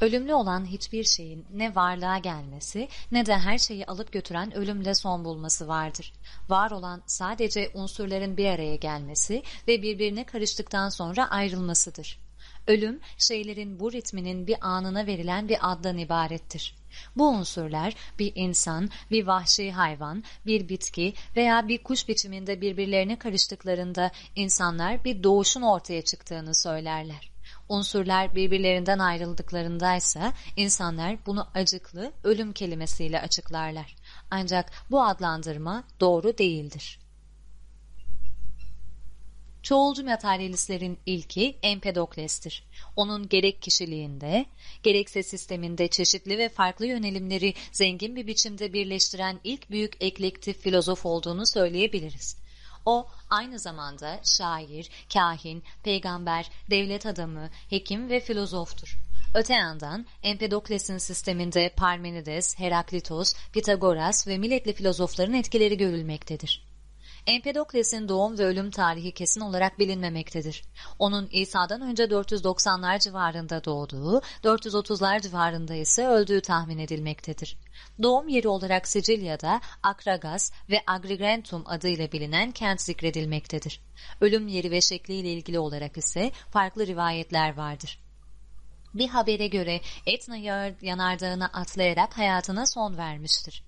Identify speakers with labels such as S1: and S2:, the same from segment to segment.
S1: Ölümlü olan hiçbir şeyin ne varlığa gelmesi ne de her şeyi alıp götüren ölümle son bulması vardır. Var olan sadece unsurların bir araya gelmesi ve birbirine karıştıktan sonra ayrılmasıdır. Ölüm, şeylerin bu ritminin bir anına verilen bir addan ibarettir. Bu unsurlar bir insan, bir vahşi hayvan, bir bitki veya bir kuş biçiminde birbirlerine karıştıklarında insanlar bir doğuşun ortaya çıktığını söylerler. Unsurlar birbirlerinden ayrıldıklarındaysa insanlar bunu acıklı ölüm kelimesiyle açıklarlar. Ancak bu adlandırma doğru değildir. Çoğulcu materyalistlerin ilki Empedokles'tir. Onun gerek kişiliğinde, gerekse sisteminde çeşitli ve farklı yönelimleri zengin bir biçimde birleştiren ilk büyük eklektif filozof olduğunu söyleyebiliriz. O aynı zamanda şair, kahin, peygamber, devlet adamı, hekim ve filozoftur. Öte yandan Empedokles'in sisteminde Parmenides, Heraklitos, Pitagoras ve milletli filozofların etkileri görülmektedir. Empedokles'in doğum ve ölüm tarihi kesin olarak bilinmemektedir. Onun İsa'dan önce 490'lar civarında doğduğu, 430'lar civarında ise öldüğü tahmin edilmektedir. Doğum yeri olarak Sicilya'da Akragas ve Agrigentum adıyla bilinen kent zikredilmektedir. Ölüm yeri ve şekliyle ilgili olarak ise farklı rivayetler vardır. Bir habere göre Etna yanardağına atlayarak hayatına son vermiştir.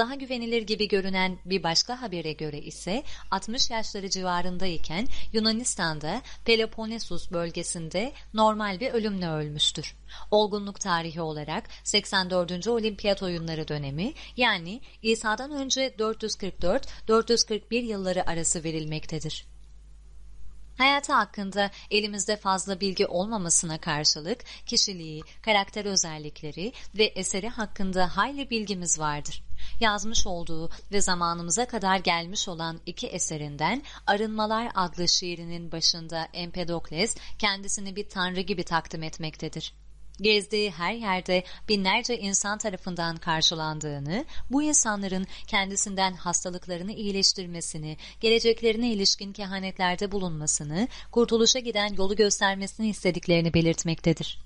S1: Daha güvenilir gibi görünen bir başka habere göre ise 60 yaşları civarındayken Yunanistan'da Peloponnesus bölgesinde normal bir ölümle ölmüştür. Olgunluk tarihi olarak 84. Olimpiyat oyunları dönemi yani İsa'dan önce 444-441 yılları arası verilmektedir. Hayatı hakkında elimizde fazla bilgi olmamasına karşılık kişiliği, karakter özellikleri ve eseri hakkında hayli bilgimiz vardır. Yazmış olduğu ve zamanımıza kadar gelmiş olan iki eserinden Arınmalar adlı şiirinin başında Empedokles kendisini bir tanrı gibi takdim etmektedir gezdiği her yerde binlerce insan tarafından karşılandığını, bu insanların kendisinden hastalıklarını iyileştirmesini, geleceklerine ilişkin kehanetlerde bulunmasını, kurtuluşa giden yolu göstermesini istediklerini belirtmektedir.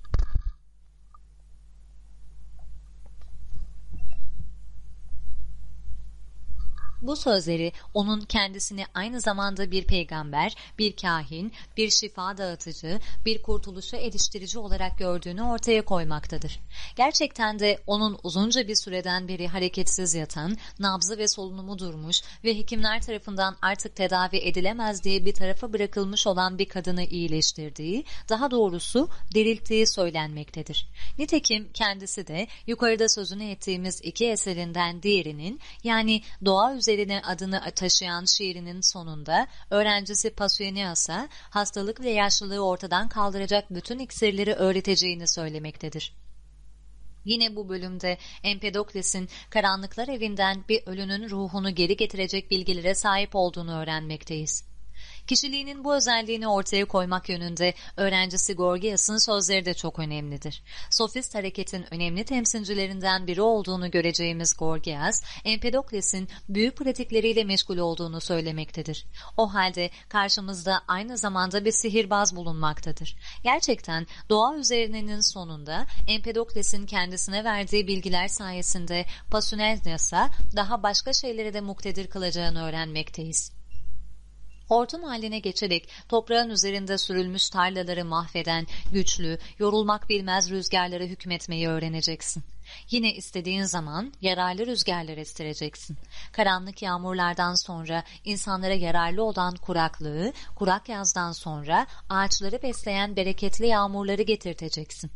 S1: Bu sözleri onun kendisini aynı zamanda bir peygamber, bir kahin, bir şifa dağıtıcı, bir kurtuluşa eriştirici olarak gördüğünü ortaya koymaktadır. Gerçekten de onun uzunca bir süreden beri hareketsiz yatan, nabzı ve solunumu durmuş ve hekimler tarafından artık tedavi edilemez diye bir tarafa bırakılmış olan bir kadını iyileştirdiği, daha doğrusu dirilttiği söylenmektedir. Nitekim kendisi de yukarıda sözünü ettiğimiz iki eserinden diğerinin yani doğa üzerinde üzerine adını taşıyan şiirinin sonunda öğrencisi Pasuenias'a hastalık ve yaşlılığı ortadan kaldıracak bütün iksirleri öğreteceğini söylemektedir. Yine bu bölümde Empedokles'in karanlıklar evinden bir ölünün ruhunu geri getirecek bilgilere sahip olduğunu öğrenmekteyiz. Kişiliğinin bu özelliğini ortaya koymak yönünde öğrencisi Gorgias'ın sözleri de çok önemlidir. Sofist hareketin önemli temsilcilerinden biri olduğunu göreceğimiz Gorgias, Empedokles'in büyük pratikleriyle meşgul olduğunu söylemektedir. O halde karşımızda aynı zamanda bir sihirbaz bulunmaktadır. Gerçekten doğa üzerinenin sonunda Empedokles'in kendisine verdiği bilgiler sayesinde Pasunelnias'a daha başka şeyleri de muktedir kılacağını öğrenmekteyiz. Hortum haline geçerek toprağın üzerinde sürülmüş tarlaları mahveden güçlü, yorulmak bilmez rüzgarlara hükmetmeyi öğreneceksin. Yine istediğin zaman yararlı rüzgarlar estireceksin. Karanlık yağmurlardan sonra insanlara yararlı olan kuraklığı, kurak yazdan sonra ağaçları besleyen bereketli yağmurları getirteceksin.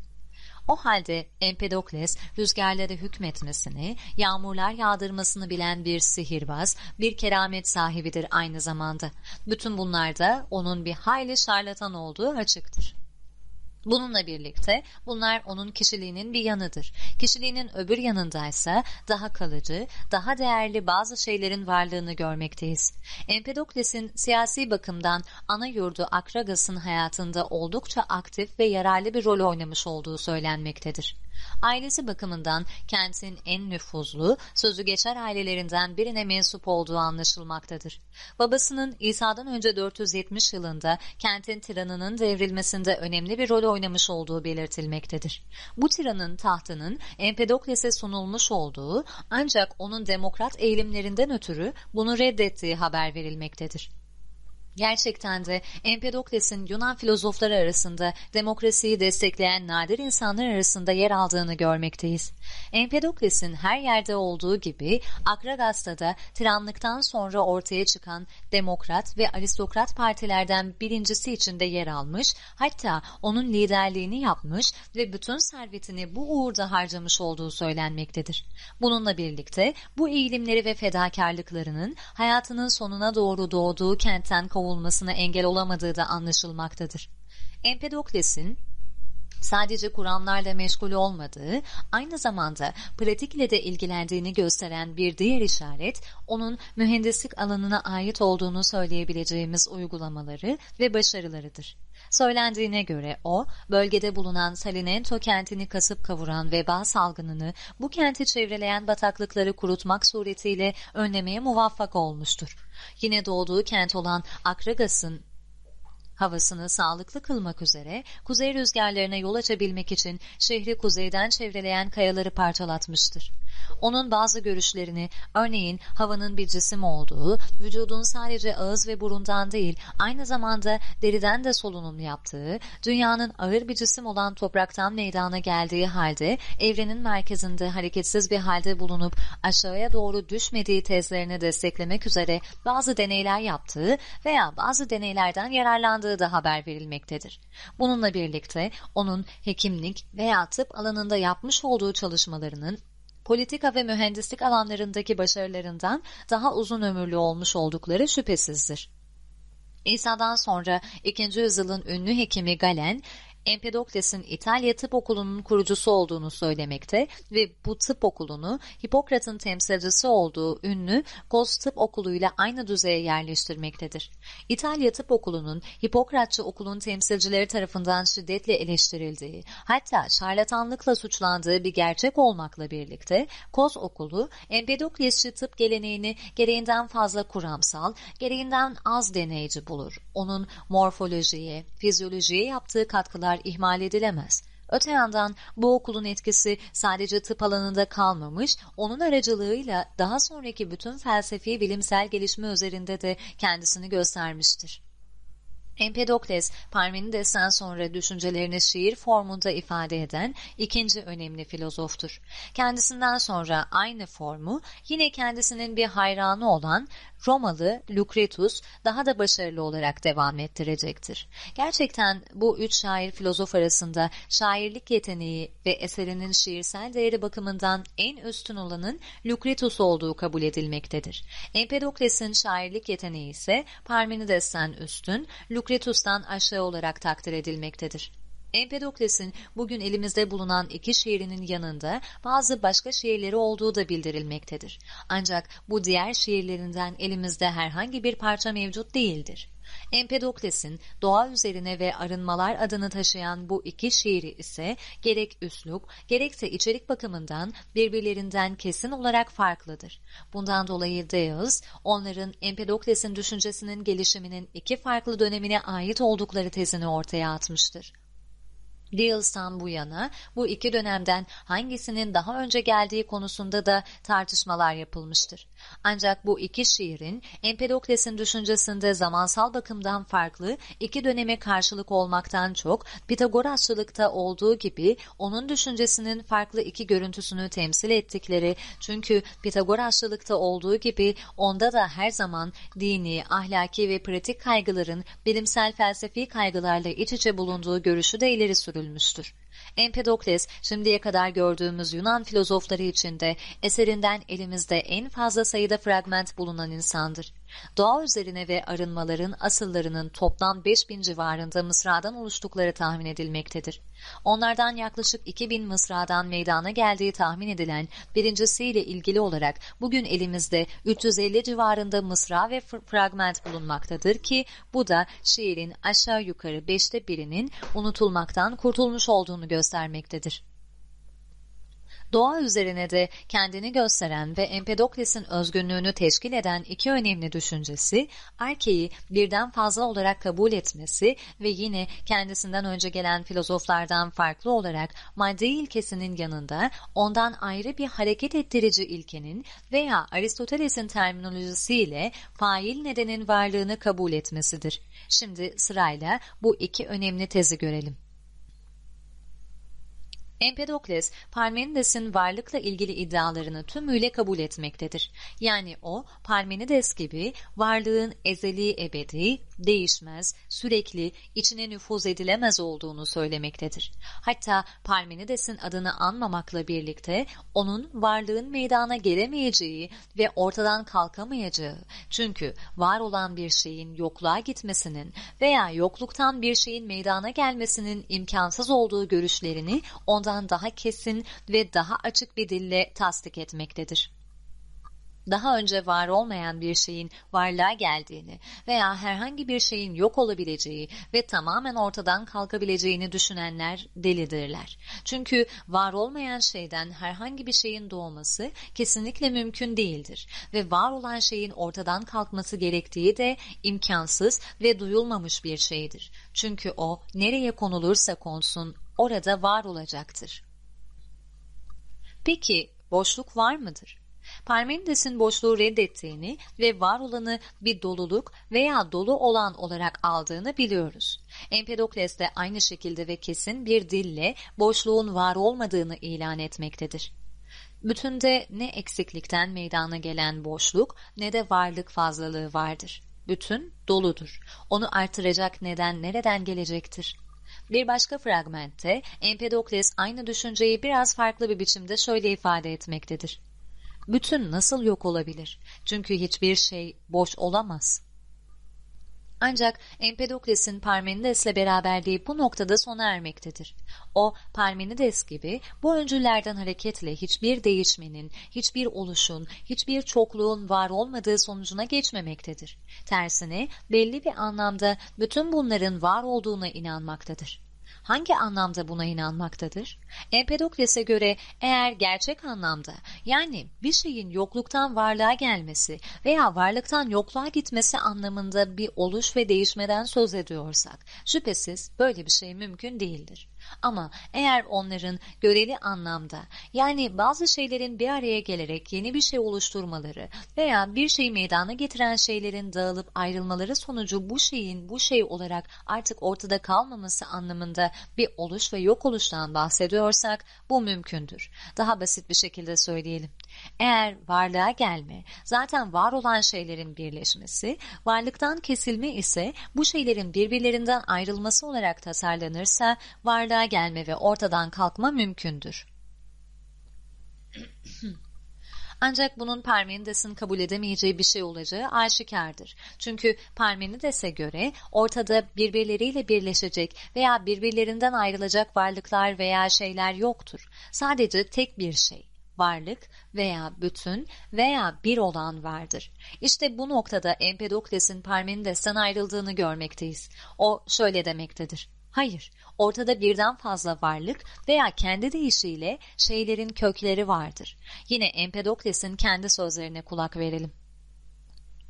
S1: O halde Empedokles rüzgarlara hükmetmesini, yağmurlar yağdırmasını bilen bir sihirbaz, bir keramet sahibidir aynı zamanda. Bütün bunlar da onun bir hayli şarlatan olduğu açıktır. Bununla birlikte bunlar onun kişiliğinin bir yanıdır. Kişiliğinin öbür yanındaysa daha kalıcı, daha değerli bazı şeylerin varlığını görmekteyiz. Empedokles'in siyasi bakımdan ana yurdu Akragas'ın hayatında oldukça aktif ve yararlı bir rol oynamış olduğu söylenmektedir. Ailesi bakımından kentin en nüfuzlu, sözü geçer ailelerinden birine mensup olduğu anlaşılmaktadır. Babasının İsa'dan önce 470 yılında kentin tiranının devrilmesinde önemli bir rol oynamış olduğu belirtilmektedir. Bu tiranın tahtının Empedokles'e sunulmuş olduğu ancak onun demokrat eğilimlerinden ötürü bunu reddettiği haber verilmektedir. Gerçekten de Empedokles'in Yunan filozofları arasında demokrasiyi destekleyen nadir insanlar arasında yer aldığını görmekteyiz. Empedokles'in her yerde olduğu gibi Akragas'ta da tiranlıktan sonra ortaya çıkan demokrat ve aristokrat partilerden birincisi içinde yer almış, hatta onun liderliğini yapmış ve bütün servetini bu uğurda harcamış olduğu söylenmektedir. Bununla birlikte bu eğilimleri ve fedakarlıklarının hayatının sonuna doğru doğduğu kentten kovulmuştur kovulmasına engel olamadığı da anlaşılmaktadır. Empedokles'in sadece kuramlarla meşgul olmadığı, aynı zamanda pratikle de ilgilendiğini gösteren bir diğer işaret, onun mühendislik alanına ait olduğunu söyleyebileceğimiz uygulamaları ve başarılarıdır. Söylendiğine göre o, bölgede bulunan Salinento kentini kasıp kavuran veba salgınını bu kenti çevreleyen bataklıkları kurutmak suretiyle önlemeye muvaffak olmuştur. Yine doğduğu kent olan Akragas'ın havasını sağlıklı kılmak üzere kuzey rüzgarlarına yol açabilmek için şehri kuzeyden çevreleyen kayaları parçalatmıştır. Onun bazı görüşlerini, örneğin havanın bir cisim olduğu, vücudun sadece ağız ve burundan değil, aynı zamanda deriden de solunum yaptığı, dünyanın ağır bir cisim olan topraktan meydana geldiği halde, evrenin merkezinde hareketsiz bir halde bulunup aşağıya doğru düşmediği tezlerini desteklemek üzere bazı deneyler yaptığı veya bazı deneylerden yararlandığı da haber verilmektedir. Bununla birlikte onun hekimlik veya tıp alanında yapmış olduğu çalışmalarının politika ve mühendislik alanlarındaki başarılarından daha uzun ömürlü olmuş oldukları şüphesizdir. İsa'dan sonra 2. yüzyılın ünlü hekimi Galen, Empedokles'in İtalya Tıp Okulu'nun kurucusu olduğunu söylemekte ve bu tıp okulunu Hipokrat'ın temsilcisi olduğu ünlü Kos Tıp Okulu ile aynı düzeye yerleştirmektedir. İtalya Tıp Okulu'nun Hipokratçı okulun temsilcileri tarafından şiddetle eleştirildiği, hatta şarlatanlıkla suçlandığı bir gerçek olmakla birlikte Kos Okulu, Empedoklesçi tıp geleneğini gereğinden fazla kuramsal, gereğinden az deneyci bulur. Onun morfolojiye, fizyolojiye yaptığı katkılar ihmal edilemez. Öte yandan bu okulun etkisi sadece tıp alanında kalmamış, onun aracılığıyla daha sonraki bütün felsefi bilimsel gelişme üzerinde de kendisini göstermiştir. Empedokles, Parmenides'ten sonra düşüncelerini şiir formunda ifade eden ikinci önemli filozoftur. Kendisinden sonra aynı formu yine kendisinin bir hayranı olan Romalı Lucretus daha da başarılı olarak devam ettirecektir. Gerçekten bu üç şair filozof arasında şairlik yeteneği ve eserinin şiirsel değeri bakımından en üstün olanın Lucretus olduğu kabul edilmektedir. Empedokles'in şairlik yeteneği ise Parmenides'ten üstün, Lucretus'tan aşağı olarak takdir edilmektedir. Empedokles'in bugün elimizde bulunan iki şiirinin yanında bazı başka şiirleri olduğu da bildirilmektedir. Ancak bu diğer şiirlerinden elimizde herhangi bir parça mevcut değildir. Empedokles'in doğa üzerine ve arınmalar adını taşıyan bu iki şiiri ise gerek üslup gerekse içerik bakımından birbirlerinden kesin olarak farklıdır. Bundan dolayı Deus onların Empedokles'in düşüncesinin gelişiminin iki farklı dönemine ait oldukları tezini ortaya atmıştır. Dills'tan bu yana bu iki dönemden hangisinin daha önce geldiği konusunda da tartışmalar yapılmıştır. Ancak bu iki şiirin Empedokles'in düşüncesinde zamansal bakımdan farklı iki döneme karşılık olmaktan çok Pitagorasçılıkta olduğu gibi onun düşüncesinin farklı iki görüntüsünü temsil ettikleri çünkü Pitagorasçılıkta olduğu gibi onda da her zaman dini, ahlaki ve pratik kaygıların bilimsel felsefi kaygılarla iç içe bulunduğu görüşü de ileri sürülmüştür sürülmüştür. Empedokles şimdiye kadar gördüğümüz Yunan filozofları içinde eserinden elimizde en fazla sayıda fragment bulunan insandır. Doğa üzerine ve arınmaların asıllarının toplam 5000 civarında mısradan oluştukları tahmin edilmektedir. Onlardan yaklaşık 2000 mısradan meydana geldiği tahmin edilen birincisiyle ilgili olarak bugün elimizde 350 civarında mısra ve fragment bulunmaktadır ki bu da şiirin aşağı yukarı beşte birinin unutulmaktan kurtulmuş olduğunu göstermektedir. Doğa üzerine de kendini gösteren ve Empedokles'in özgünlüğünü teşkil eden iki önemli düşüncesi, erkeği birden fazla olarak kabul etmesi ve yine kendisinden önce gelen filozoflardan farklı olarak madde ilkesinin yanında ondan ayrı bir hareket ettirici ilkenin veya Aristoteles'in terminolojisiyle fail nedenin varlığını kabul etmesidir. Şimdi sırayla bu iki önemli tezi görelim. Empedokles, Parmenides'in varlıkla ilgili iddialarını tümüyle kabul etmektedir. Yani o, Parmenides gibi varlığın ezeli ebedi, değişmez, sürekli, içine nüfuz edilemez olduğunu söylemektedir. Hatta Parmenides'in adını anmamakla birlikte onun varlığın meydana gelemeyeceği ve ortadan kalkamayacağı, çünkü var olan bir şeyin yokluğa gitmesinin veya yokluktan bir şeyin meydana gelmesinin imkansız olduğu görüşlerini ondan daha kesin ve daha açık bir dille tasdik etmektedir. Daha önce var olmayan bir şeyin varlığa geldiğini veya herhangi bir şeyin yok olabileceği ve tamamen ortadan kalkabileceğini düşünenler delidirler. Çünkü var olmayan şeyden herhangi bir şeyin doğması kesinlikle mümkün değildir ve var olan şeyin ortadan kalkması gerektiği de imkansız ve duyulmamış bir şeydir. Çünkü o nereye konulursa konsun orada var olacaktır. Peki boşluk var mıdır? Parmenides'in boşluğu reddettiğini ve var olanı bir doluluk veya dolu olan olarak aldığını biliyoruz. Empedokles de aynı şekilde ve kesin bir dille boşluğun var olmadığını ilan etmektedir. Bütünde ne eksiklikten meydana gelen boşluk ne de varlık fazlalığı vardır. Bütün doludur. Onu artıracak neden nereden gelecektir? Bir başka fragmentte Empedokles aynı düşünceyi biraz farklı bir biçimde şöyle ifade etmektedir. Bütün nasıl yok olabilir? Çünkü hiçbir şey boş olamaz. Ancak Empedokles'in Parmenides'le beraberliği bu noktada sona ermektedir. O, Parmenides gibi bu öncüllerden hareketle hiçbir değişmenin, hiçbir oluşun, hiçbir çokluğun var olmadığı sonucuna geçmemektedir. Tersine belli bir anlamda bütün bunların var olduğuna inanmaktadır hangi anlamda buna inanmaktadır? Empedokles'e göre eğer gerçek anlamda yani bir şeyin yokluktan varlığa gelmesi veya varlıktan yokluğa gitmesi anlamında bir oluş ve değişmeden söz ediyorsak şüphesiz böyle bir şey mümkün değildir. Ama eğer onların göreli anlamda yani bazı şeylerin bir araya gelerek yeni bir şey oluşturmaları veya bir şeyi meydana getiren şeylerin dağılıp ayrılmaları sonucu bu şeyin bu şey olarak artık ortada kalmaması anlamında bir oluş ve yok oluştan bahsediyorsak bu mümkündür. Daha basit bir şekilde söyleyelim. Eğer varlığa gelme, zaten var olan şeylerin birleşmesi, varlıktan kesilme ise bu şeylerin birbirlerinden ayrılması olarak tasarlanırsa varlığa gelme ve ortadan kalkma mümkündür. Ancak bunun Parmenides'in kabul edemeyeceği bir şey olacağı aşikardır. Çünkü Parmenides'e göre ortada birbirleriyle birleşecek veya birbirlerinden ayrılacak varlıklar veya şeyler yoktur. Sadece tek bir şey varlık veya bütün veya bir olan vardır. İşte bu noktada Empedokles'in Parmenides'ten ayrıldığını görmekteyiz. O şöyle demektedir. Hayır, ortada birden fazla varlık veya kendi deyişiyle şeylerin kökleri vardır. Yine Empedokles'in kendi sözlerine kulak verelim.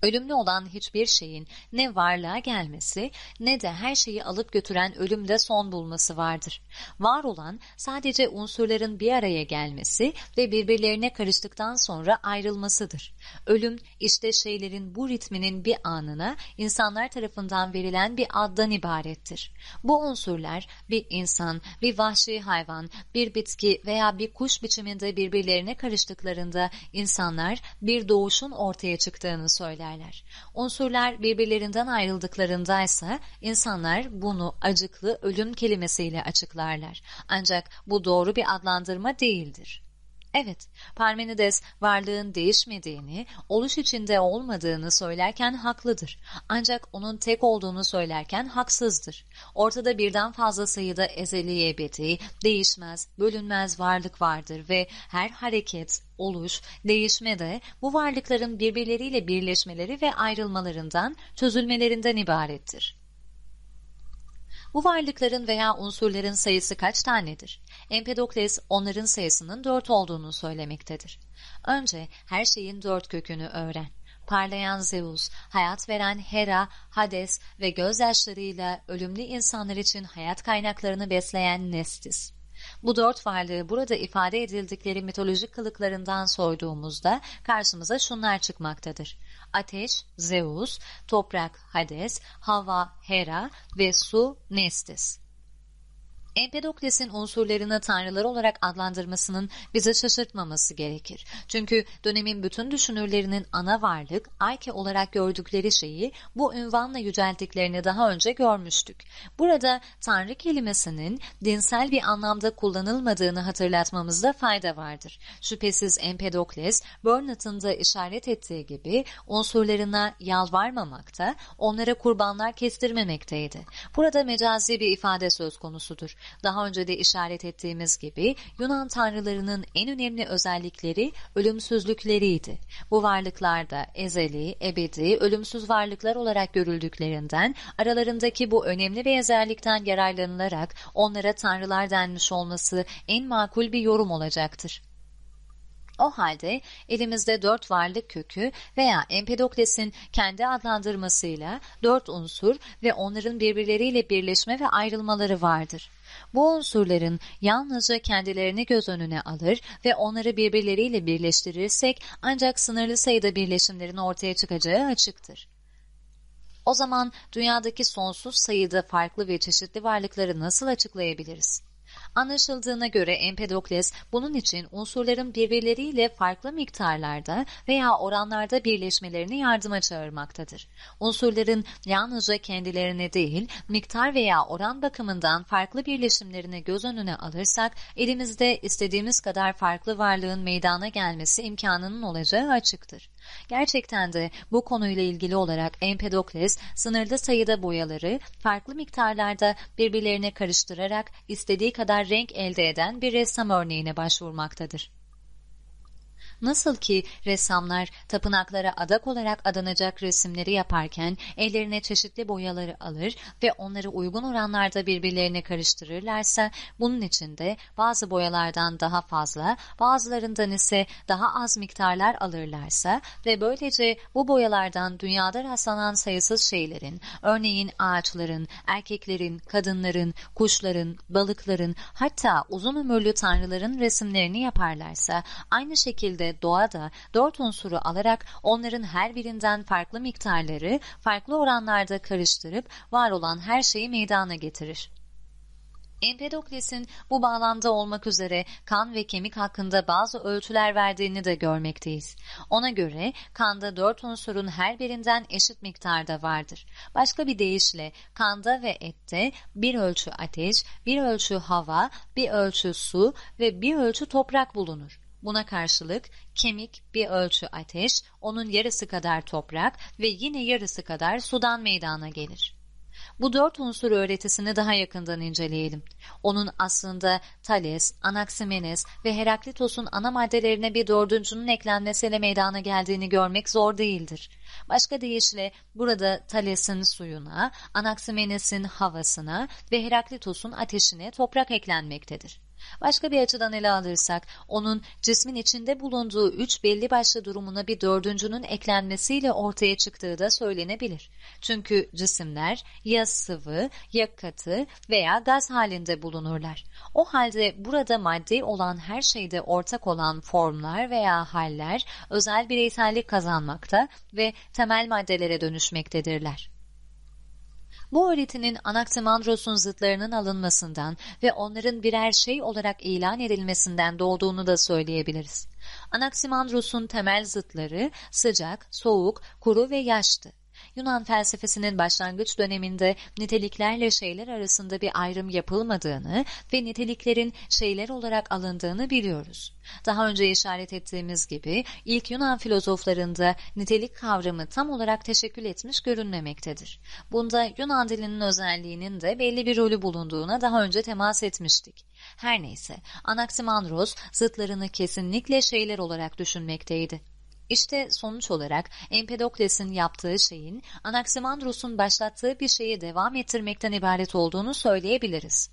S1: Ölümlü olan hiçbir şeyin ne varlığa gelmesi ne de her şeyi alıp götüren ölümde son bulması vardır. Var olan sadece unsurların bir araya gelmesi ve birbirlerine karıştıktan sonra ayrılmasıdır. Ölüm işte şeylerin bu ritminin bir anına insanlar tarafından verilen bir addan ibarettir. Bu unsurlar bir insan, bir vahşi hayvan, bir bitki veya bir kuş biçiminde birbirlerine karıştıklarında insanlar bir doğuşun ortaya çıktığını söyler ederler. Unsurlar birbirlerinden ayrıldıklarında ise insanlar bunu acıklı ölüm kelimesiyle açıklarlar. Ancak bu doğru bir adlandırma değildir. Evet, Parmenides varlığın değişmediğini, oluş içinde olmadığını söylerken haklıdır. Ancak onun tek olduğunu söylerken haksızdır. Ortada birden fazla sayıda ezeli ebedi, değişmez, bölünmez varlık vardır ve her hareket, oluş, değişme de bu varlıkların birbirleriyle birleşmeleri ve ayrılmalarından, çözülmelerinden ibarettir. Bu varlıkların veya unsurların sayısı kaç tanedir? Empedokles onların sayısının dört olduğunu söylemektedir. Önce her şeyin dört kökünü öğren. Parlayan Zeus, hayat veren Hera, Hades ve gözyaşlarıyla ölümlü insanlar için hayat kaynaklarını besleyen Nestis. Bu dört varlığı burada ifade edildikleri mitolojik kılıklarından soyduğumuzda karşımıza şunlar çıkmaktadır. Ateş, Zeus, toprak, Hades, hava, Hera ve su, Nestis. Empedokles'in unsurlarını tanrılar olarak adlandırmasının bize şaşırtmaması gerekir. Çünkü dönemin bütün düşünürlerinin ana varlık, Ayke olarak gördükleri şeyi bu ünvanla yücelttiklerini daha önce görmüştük. Burada tanrı kelimesinin dinsel bir anlamda kullanılmadığını hatırlatmamızda fayda vardır. Şüphesiz Empedokles, Burnet'ın da işaret ettiği gibi unsurlarına yalvarmamakta, onlara kurbanlar kestirmemekteydi. Burada mecazi bir ifade söz konusudur. Daha önce de işaret ettiğimiz gibi Yunan tanrılarının en önemli özellikleri ölümsüzlükleriydi. Bu varlıklar da ezeli, ebedi, ölümsüz varlıklar olarak görüldüklerinden aralarındaki bu önemli bir özellikten yararlanılarak onlara tanrılar denmiş olması en makul bir yorum olacaktır. O halde elimizde dört varlık kökü veya Empedokles'in kendi adlandırmasıyla dört unsur ve onların birbirleriyle birleşme ve ayrılmaları vardır. Bu unsurların yalnızca kendilerini göz önüne alır ve onları birbirleriyle birleştirirsek ancak sınırlı sayıda birleşimlerin ortaya çıkacağı açıktır. O zaman dünyadaki sonsuz sayıda farklı ve çeşitli varlıkları nasıl açıklayabiliriz? Anlaşıldığına göre Empedokles bunun için unsurların birbirleriyle farklı miktarlarda veya oranlarda birleşmelerini yardıma çağırmaktadır. Unsurların yalnızca kendilerine değil, miktar veya oran bakımından farklı birleşimlerini göz önüne alırsak, elimizde istediğimiz kadar farklı varlığın meydana gelmesi imkanının olacağı açıktır. Gerçekten de bu konuyla ilgili olarak Empedokles sınırlı sayıda boyaları farklı miktarlarda birbirlerine karıştırarak istediği kadar renk elde eden bir ressam örneğine başvurmaktadır. Nasıl ki ressamlar tapınaklara adak olarak adanacak resimleri yaparken ellerine çeşitli boyaları alır ve onları uygun oranlarda birbirlerine karıştırırlarsa bunun için de bazı boyalardan daha fazla bazılarından ise daha az miktarlar alırlarsa ve böylece bu boyalardan dünyada rastlanan sayısız şeylerin örneğin ağaçların, erkeklerin, kadınların, kuşların, balıkların hatta uzun ömürlü tanrıların resimlerini yaparlarsa aynı şekilde doğada dört unsuru alarak onların her birinden farklı miktarları farklı oranlarda karıştırıp var olan her şeyi meydana getirir. Empedokles'in bu bağlamda olmak üzere kan ve kemik hakkında bazı ölçüler verdiğini de görmekteyiz. Ona göre kanda dört unsurun her birinden eşit miktarda vardır. Başka bir deyişle kanda ve ette bir ölçü ateş, bir ölçü hava, bir ölçü su ve bir ölçü toprak bulunur. Buna karşılık kemik bir ölçü ateş, onun yarısı kadar toprak ve yine yarısı kadar sudan meydana gelir. Bu dört unsur öğretisini daha yakından inceleyelim. Onun aslında Thales, Anaximenes ve Heraklitos'un ana maddelerine bir dördüncünün eklenmesiyle meydana geldiğini görmek zor değildir. Başka deyişle burada Thales'in suyuna, Anaximenes'in havasına ve Heraklitos'un ateşine toprak eklenmektedir. Başka bir açıdan ele alırsak, onun cismin içinde bulunduğu üç belli başlı durumuna bir dördüncünün eklenmesiyle ortaya çıktığı da söylenebilir. Çünkü cisimler ya sıvı, ya katı veya gaz halinde bulunurlar. O halde burada maddi olan her şeyde ortak olan formlar veya haller özel bireysellik kazanmakta ve temel maddelere dönüşmektedirler. Bu öğretinin Anaximandros'un zıtlarının alınmasından ve onların birer şey olarak ilan edilmesinden doğduğunu da söyleyebiliriz. Anaximandros'un temel zıtları sıcak, soğuk, kuru ve yaştı. Yunan felsefesinin başlangıç döneminde niteliklerle şeyler arasında bir ayrım yapılmadığını ve niteliklerin şeyler olarak alındığını biliyoruz. Daha önce işaret ettiğimiz gibi ilk Yunan filozoflarında nitelik kavramı tam olarak teşekkül etmiş görünmemektedir. Bunda Yunan dilinin özelliğinin de belli bir rolü bulunduğuna daha önce temas etmiştik. Her neyse Anaximandros zıtlarını kesinlikle şeyler olarak düşünmekteydi. İşte sonuç olarak Empedokles'in yaptığı şeyin Anaximandros'un başlattığı bir şeyi devam ettirmekten ibaret olduğunu söyleyebiliriz.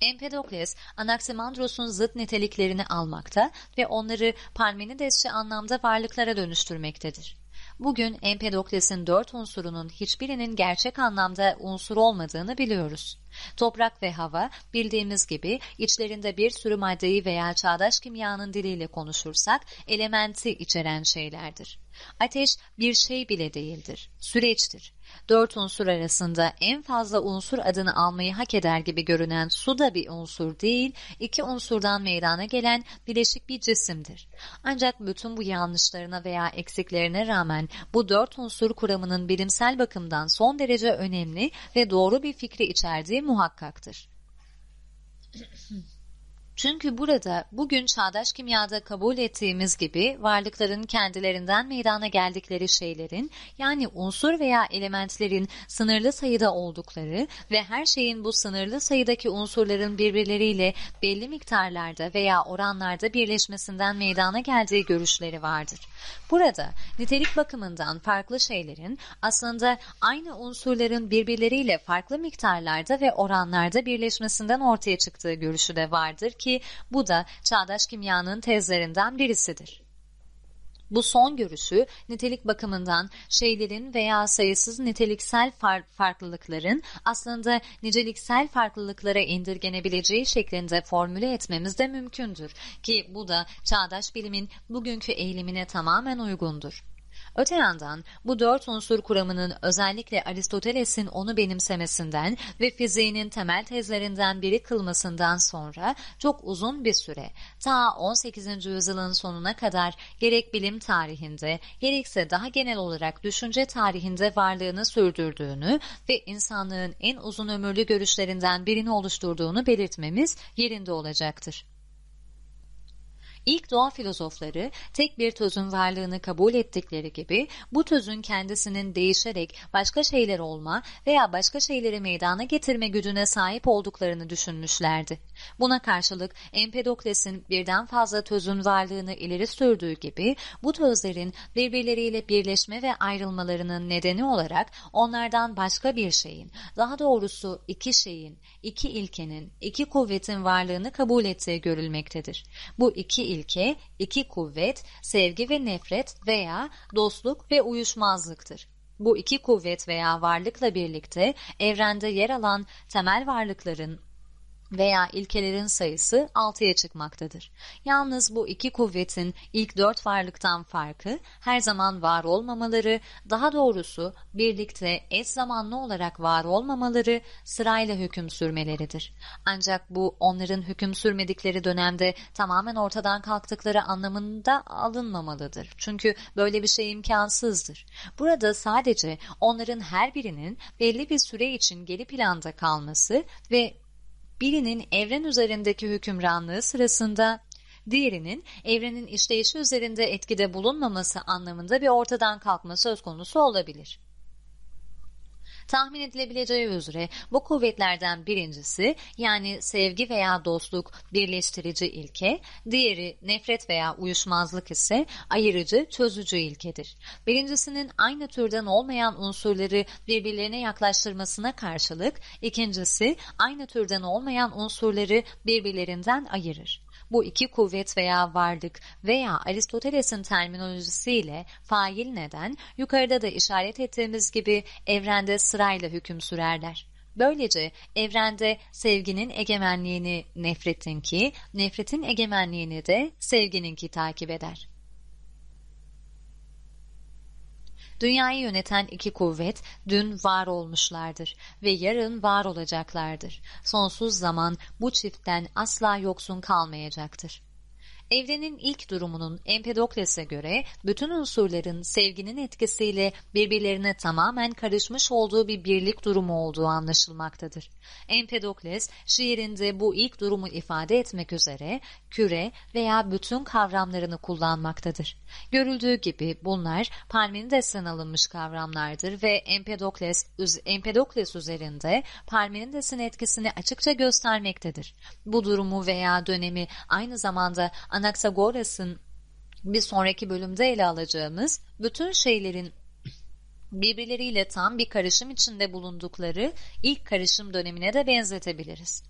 S1: Empedokles, Anaximandros'un zıt niteliklerini almakta ve onları Parmenidesçi anlamda varlıklara dönüştürmektedir. Bugün Empedokles'in dört unsurunun hiçbirinin gerçek anlamda unsur olmadığını biliyoruz. Toprak ve hava bildiğimiz gibi içlerinde bir sürü maddeyi veya çağdaş kimyanın diliyle konuşursak elementi içeren şeylerdir. Ateş bir şey bile değildir, süreçtir. Dört unsur arasında en fazla unsur adını almayı hak eder gibi görünen su da bir unsur değil, iki unsurdan meydana gelen bileşik bir cisimdir. Ancak bütün bu yanlışlarına veya eksiklerine rağmen bu dört unsur kuramının bilimsel bakımdan son derece önemli ve doğru bir fikri içerdiği muhakkaktır. Çünkü burada bugün çağdaş kimyada kabul ettiğimiz gibi varlıkların kendilerinden meydana geldikleri şeylerin yani unsur veya elementlerin sınırlı sayıda oldukları ve her şeyin bu sınırlı sayıdaki unsurların birbirleriyle belli miktarlarda veya oranlarda birleşmesinden meydana geldiği görüşleri vardır. Burada nitelik bakımından farklı şeylerin aslında aynı unsurların birbirleriyle farklı miktarlarda ve oranlarda birleşmesinden ortaya çıktığı görüşü de vardır ki ki bu da çağdaş kimyanın tezlerinden birisidir. Bu son görüşü nitelik bakımından şeylerin veya sayısız niteliksel far farklılıkların aslında niceliksel farklılıklara indirgenebileceği şeklinde formüle etmemiz de mümkündür ki bu da çağdaş bilimin bugünkü eğilimine tamamen uygundur. Öte yandan bu dört unsur kuramının özellikle Aristoteles'in onu benimsemesinden ve fiziğinin temel tezlerinden biri kılmasından sonra çok uzun bir süre ta 18. yüzyılın sonuna kadar gerek bilim tarihinde gerekse daha genel olarak düşünce tarihinde varlığını sürdürdüğünü ve insanlığın en uzun ömürlü görüşlerinden birini oluşturduğunu belirtmemiz yerinde olacaktır. İlk doğa filozofları tek bir tözün varlığını kabul ettikleri gibi bu tözün kendisinin değişerek başka şeyler olma veya başka şeyleri meydana getirme gücüne sahip olduklarını düşünmüşlerdi. Buna karşılık Empedokles'in birden fazla tözün varlığını ileri sürdüğü gibi bu tözlerin birbirleriyle birleşme ve ayrılmalarının nedeni olarak onlardan başka bir şeyin, daha doğrusu iki şeyin, iki ilkenin, iki kuvvetin varlığını kabul ettiği görülmektedir. Bu iki ilke, iki kuvvet, sevgi ve nefret veya dostluk ve uyuşmazlıktır. Bu iki kuvvet veya varlıkla birlikte evrende yer alan temel varlıkların veya ilkelerin sayısı 6'ya çıkmaktadır. Yalnız bu iki kuvvetin ilk dört varlıktan farkı her zaman var olmamaları, daha doğrusu birlikte eş zamanlı olarak var olmamaları sırayla hüküm sürmeleridir. Ancak bu onların hüküm sürmedikleri dönemde tamamen ortadan kalktıkları anlamında alınmamalıdır. Çünkü böyle bir şey imkansızdır. Burada sadece onların her birinin belli bir süre için geri planda kalması ve birinin evren üzerindeki hükümranlığı sırasında diğerinin evrenin işleyişi üzerinde etkide bulunmaması anlamında bir ortadan kalkma söz konusu olabilir. Tahmin edilebileceği üzere bu kuvvetlerden birincisi yani sevgi veya dostluk birleştirici ilke, diğeri nefret veya uyuşmazlık ise ayırıcı, çözücü ilkedir. Birincisinin aynı türden olmayan unsurları birbirlerine yaklaştırmasına karşılık, ikincisi aynı türden olmayan unsurları birbirlerinden ayırır. Bu iki kuvvet veya varlık veya Aristoteles'in terminolojisiyle fail neden yukarıda da işaret ettiğimiz gibi evrende sırayla hüküm sürerler. Böylece evrende sevginin egemenliğini nefretinki, nefretin egemenliğini de sevgininki takip eder. Dünyayı yöneten iki kuvvet dün var olmuşlardır ve yarın var olacaklardır. Sonsuz zaman bu çiftten asla yoksun kalmayacaktır. Evrenin ilk durumunun Empedokles'e göre bütün unsurların sevginin etkisiyle birbirlerine tamamen karışmış olduğu bir birlik durumu olduğu anlaşılmaktadır. Empedokles şiirinde bu ilk durumu ifade etmek üzere küre veya bütün kavramlarını kullanmaktadır. Görüldüğü gibi bunlar Parmenides'ten alınmış kavramlardır ve Empedokles, Empedokles üzerinde Parmenides'in etkisini açıkça göstermektedir. Bu durumu veya dönemi aynı zamanda Anaxagoras'ın bir sonraki bölümde ele alacağımız bütün şeylerin birbirleriyle tam bir karışım içinde bulundukları ilk karışım dönemine de benzetebiliriz.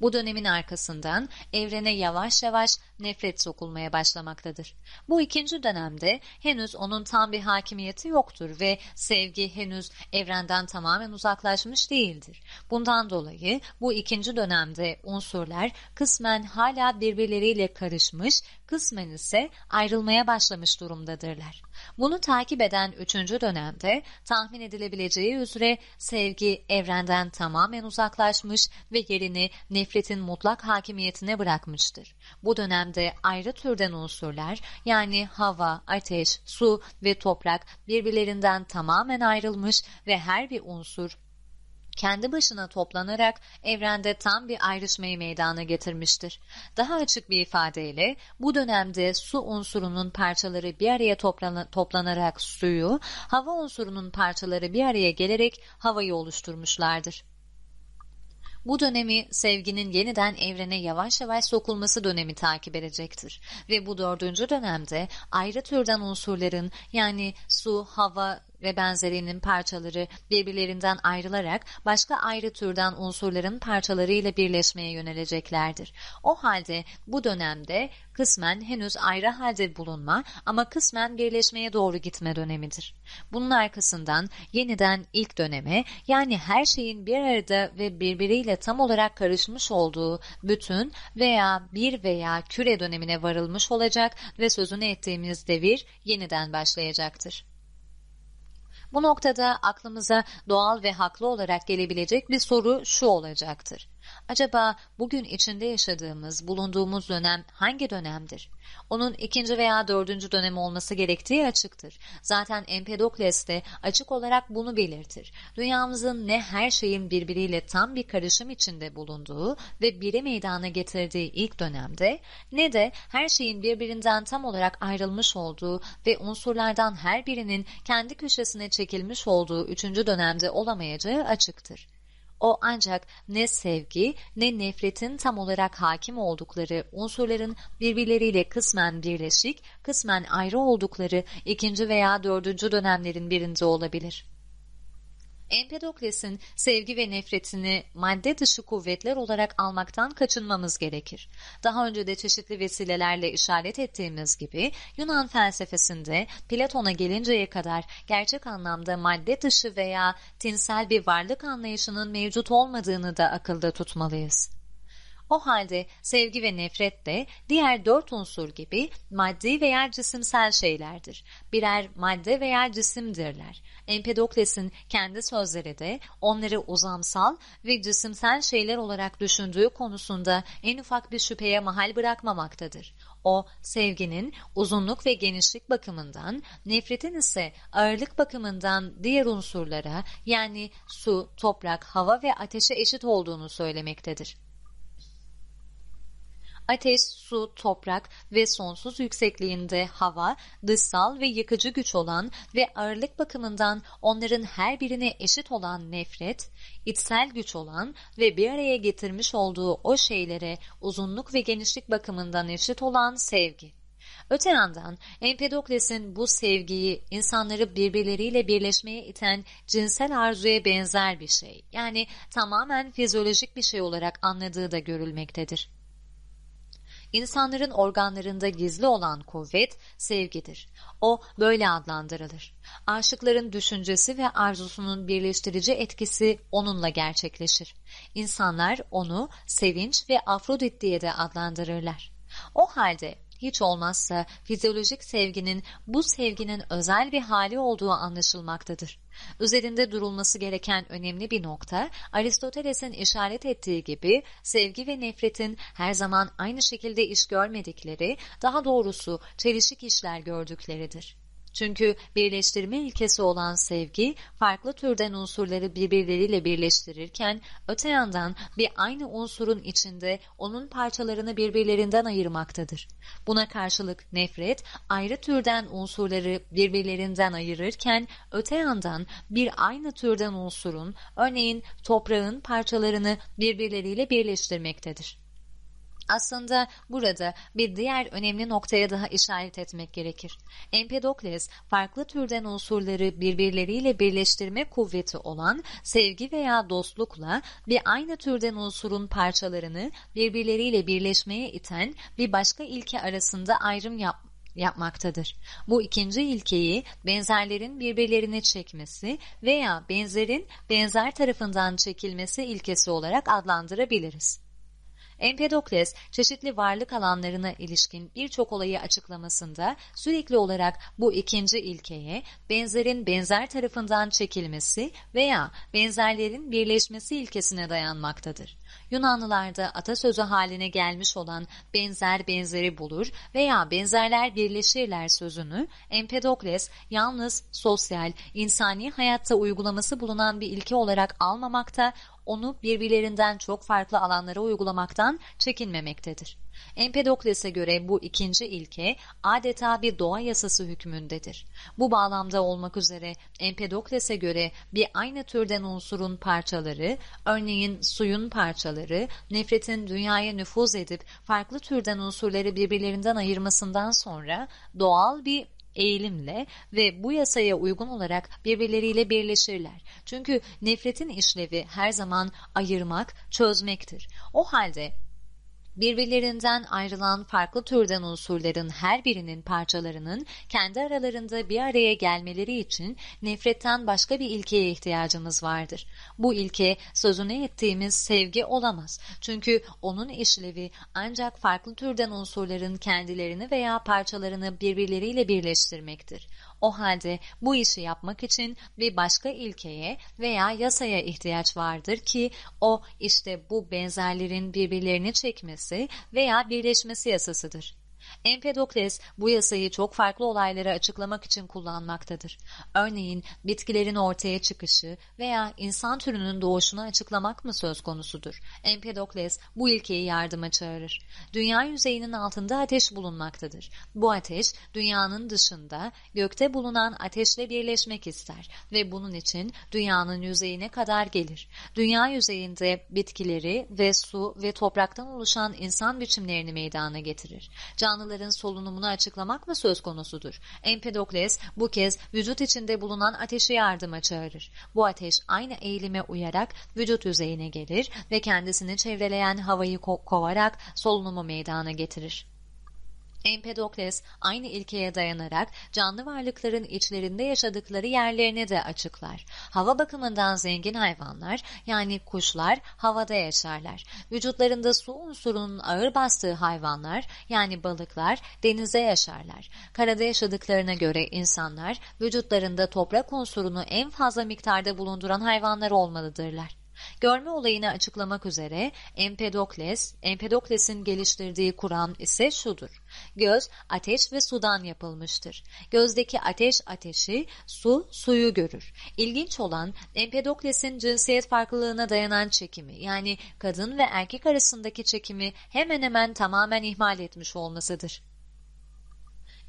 S1: Bu dönemin arkasından evrene yavaş yavaş nefret sokulmaya başlamaktadır. Bu ikinci dönemde henüz onun tam bir hakimiyeti yoktur ve sevgi henüz evrenden tamamen uzaklaşmış değildir. Bundan dolayı bu ikinci dönemde unsurlar kısmen hala birbirleriyle karışmış, kısmen ise ayrılmaya başlamış durumdadırlar. Bunu takip eden üçüncü dönemde tahmin edilebileceği üzere sevgi evrenden tamamen uzaklaşmış ve yerini nefretin mutlak hakimiyetine bırakmıştır. Bu dönemde ayrı türden unsurlar yani hava, ateş, su ve toprak birbirlerinden tamamen ayrılmış ve her bir unsur kendi başına toplanarak evrende tam bir ayrışmayı meydana getirmiştir. Daha açık bir ifadeyle bu dönemde su unsurunun parçaları bir araya toplanarak suyu, hava unsurunun parçaları bir araya gelerek havayı oluşturmuşlardır. Bu dönemi sevginin yeniden evrene yavaş yavaş sokulması dönemi takip edecektir. Ve bu dördüncü dönemde ayrı türden unsurların yani su, hava, ve benzerinin parçaları birbirlerinden ayrılarak başka ayrı türden unsurların parçalarıyla birleşmeye yöneleceklerdir. O halde bu dönemde kısmen henüz ayrı halde bulunma ama kısmen birleşmeye doğru gitme dönemidir. Bunun arkasından yeniden ilk döneme yani her şeyin bir arada ve birbiriyle tam olarak karışmış olduğu bütün veya bir veya küre dönemine varılmış olacak ve sözünü ettiğimiz devir yeniden başlayacaktır. Bu noktada aklımıza doğal ve haklı olarak gelebilecek bir soru şu olacaktır. Acaba bugün içinde yaşadığımız, bulunduğumuz dönem hangi dönemdir? Onun ikinci veya dördüncü dönem olması gerektiği açıktır. Zaten Empedokles de açık olarak bunu belirtir. Dünyamızın ne her şeyin birbiriyle tam bir karışım içinde bulunduğu ve biri meydana getirdiği ilk dönemde ne de her şeyin birbirinden tam olarak ayrılmış olduğu ve unsurlardan her birinin kendi köşesine çekilmiş olduğu üçüncü dönemde olamayacağı açıktır. O ancak ne sevgi ne nefretin tam olarak hakim oldukları unsurların birbirleriyle kısmen birleşik, kısmen ayrı oldukları ikinci veya dördüncü dönemlerin birinde olabilir. Empedokles'in sevgi ve nefretini madde dışı kuvvetler olarak almaktan kaçınmamız gerekir. Daha önce de çeşitli vesilelerle işaret ettiğimiz gibi Yunan felsefesinde Platon'a gelinceye kadar gerçek anlamda madde dışı veya tinsel bir varlık anlayışının mevcut olmadığını da akılda tutmalıyız. O halde sevgi ve nefret de diğer dört unsur gibi maddi veya cisimsel şeylerdir. Birer madde veya cisimdirler. Empedokles'in kendi sözleri de onları uzamsal ve cisimsel şeyler olarak düşündüğü konusunda en ufak bir şüpheye mahal bırakmamaktadır. O sevginin uzunluk ve genişlik bakımından, nefretin ise ağırlık bakımından diğer unsurlara yani su, toprak, hava ve ateşe eşit olduğunu söylemektedir ateş, su, toprak ve sonsuz yüksekliğinde hava, dışsal ve yıkıcı güç olan ve ağırlık bakımından onların her birine eşit olan nefret, içsel güç olan ve bir araya getirmiş olduğu o şeylere uzunluk ve genişlik bakımından eşit olan sevgi. Öte yandan Empedokles'in bu sevgiyi insanları birbirleriyle birleşmeye iten cinsel arzuya benzer bir şey yani tamamen fizyolojik bir şey olarak anladığı da görülmektedir. İnsanların organlarında gizli olan kuvvet sevgidir. O böyle adlandırılır. Aşıkların düşüncesi ve arzusunun birleştirici etkisi onunla gerçekleşir. İnsanlar onu sevinç ve Afrodit diye de adlandırırlar. O halde hiç olmazsa fizyolojik sevginin bu sevginin özel bir hali olduğu anlaşılmaktadır. Üzerinde durulması gereken önemli bir nokta, Aristoteles'in işaret ettiği gibi sevgi ve nefretin her zaman aynı şekilde iş görmedikleri, daha doğrusu çelişik işler gördükleridir. Çünkü birleştirme ilkesi olan sevgi farklı türden unsurları birbirleriyle birleştirirken öte yandan bir aynı unsurun içinde onun parçalarını birbirlerinden ayırmaktadır. Buna karşılık nefret ayrı türden unsurları birbirlerinden ayırırken öte yandan bir aynı türden unsurun örneğin toprağın parçalarını birbirleriyle birleştirmektedir. Aslında burada bir diğer önemli noktaya daha işaret etmek gerekir. Empedokles farklı türden unsurları birbirleriyle birleştirme kuvveti olan sevgi veya dostlukla bir aynı türden unsurun parçalarını birbirleriyle birleşmeye iten bir başka ilke arasında ayrım yap yapmaktadır. Bu ikinci ilkeyi benzerlerin birbirlerini çekmesi veya benzerin benzer tarafından çekilmesi ilkesi olarak adlandırabiliriz. Empedokles çeşitli varlık alanlarına ilişkin birçok olayı açıklamasında sürekli olarak bu ikinci ilkeye benzerin benzer tarafından çekilmesi veya benzerlerin birleşmesi ilkesine dayanmaktadır. Yunanlılarda atasözü haline gelmiş olan benzer benzeri bulur veya benzerler birleşirler sözünü Empedokles yalnız sosyal, insani hayatta uygulaması bulunan bir ilke olarak almamakta, onu birbirlerinden çok farklı alanlara uygulamaktan çekinmemektedir. Empedokles'e göre bu ikinci ilke adeta bir doğa yasası hükmündedir. Bu bağlamda olmak üzere Empedokles'e göre bir aynı türden unsurun parçaları, örneğin suyun parçaları, nefretin dünyaya nüfuz edip farklı türden unsurları birbirlerinden ayırmasından sonra doğal bir eğilimle ve bu yasaya uygun olarak birbirleriyle birleşirler. Çünkü nefretin işlevi her zaman ayırmak, çözmektir. O halde birbirlerinden ayrılan farklı türden unsurların her birinin parçalarının kendi aralarında bir araya gelmeleri için nefretten başka bir ilkeye ihtiyacımız vardır. Bu ilke sözüne ettiğimiz sevgi olamaz. Çünkü onun işlevi ancak farklı türden unsurların kendilerini veya parçalarını birbirleriyle birleştirmektir. O halde bu işi yapmak için bir başka ilkeye veya yasaya ihtiyaç vardır ki o işte bu benzerlerin birbirlerini çekmesi veya birleşmesi yasasıdır. Empedokles bu yasayı çok farklı olayları açıklamak için kullanmaktadır. Örneğin bitkilerin ortaya çıkışı veya insan türünün doğuşunu açıklamak mı söz konusudur? Empedokles bu ilkeyi yardıma çağırır. Dünya yüzeyinin altında ateş bulunmaktadır. Bu ateş dünyanın dışında gökte bulunan ateşle birleşmek ister ve bunun için dünyanın yüzeyine kadar gelir. Dünya yüzeyinde bitkileri ve su ve topraktan oluşan insan biçimlerini meydana getirir. Canlı canlıların solunumunu açıklamak mı söz konusudur? Empedokles bu kez vücut içinde bulunan ateşi yardıma çağırır. Bu ateş aynı eğilime uyarak vücut yüzeyine gelir ve kendisini çevreleyen havayı ko kovarak solunumu meydana getirir. Empedokles aynı ilkeye dayanarak canlı varlıkların içlerinde yaşadıkları yerlerini de açıklar. Hava bakımından zengin hayvanlar yani kuşlar havada yaşarlar. Vücutlarında su unsurunun ağır bastığı hayvanlar yani balıklar denize yaşarlar. Karada yaşadıklarına göre insanlar vücutlarında toprak unsurunu en fazla miktarda bulunduran hayvanlar olmalıdırlar. Görme olayını açıklamak üzere Empedokles, Empedokles'in geliştirdiği kuram ise şudur. Göz ateş ve sudan yapılmıştır. Gözdeki ateş ateşi, su suyu görür. İlginç olan Empedokles'in cinsiyet farklılığına dayanan çekimi yani kadın ve erkek arasındaki çekimi hemen hemen tamamen ihmal etmiş olmasıdır.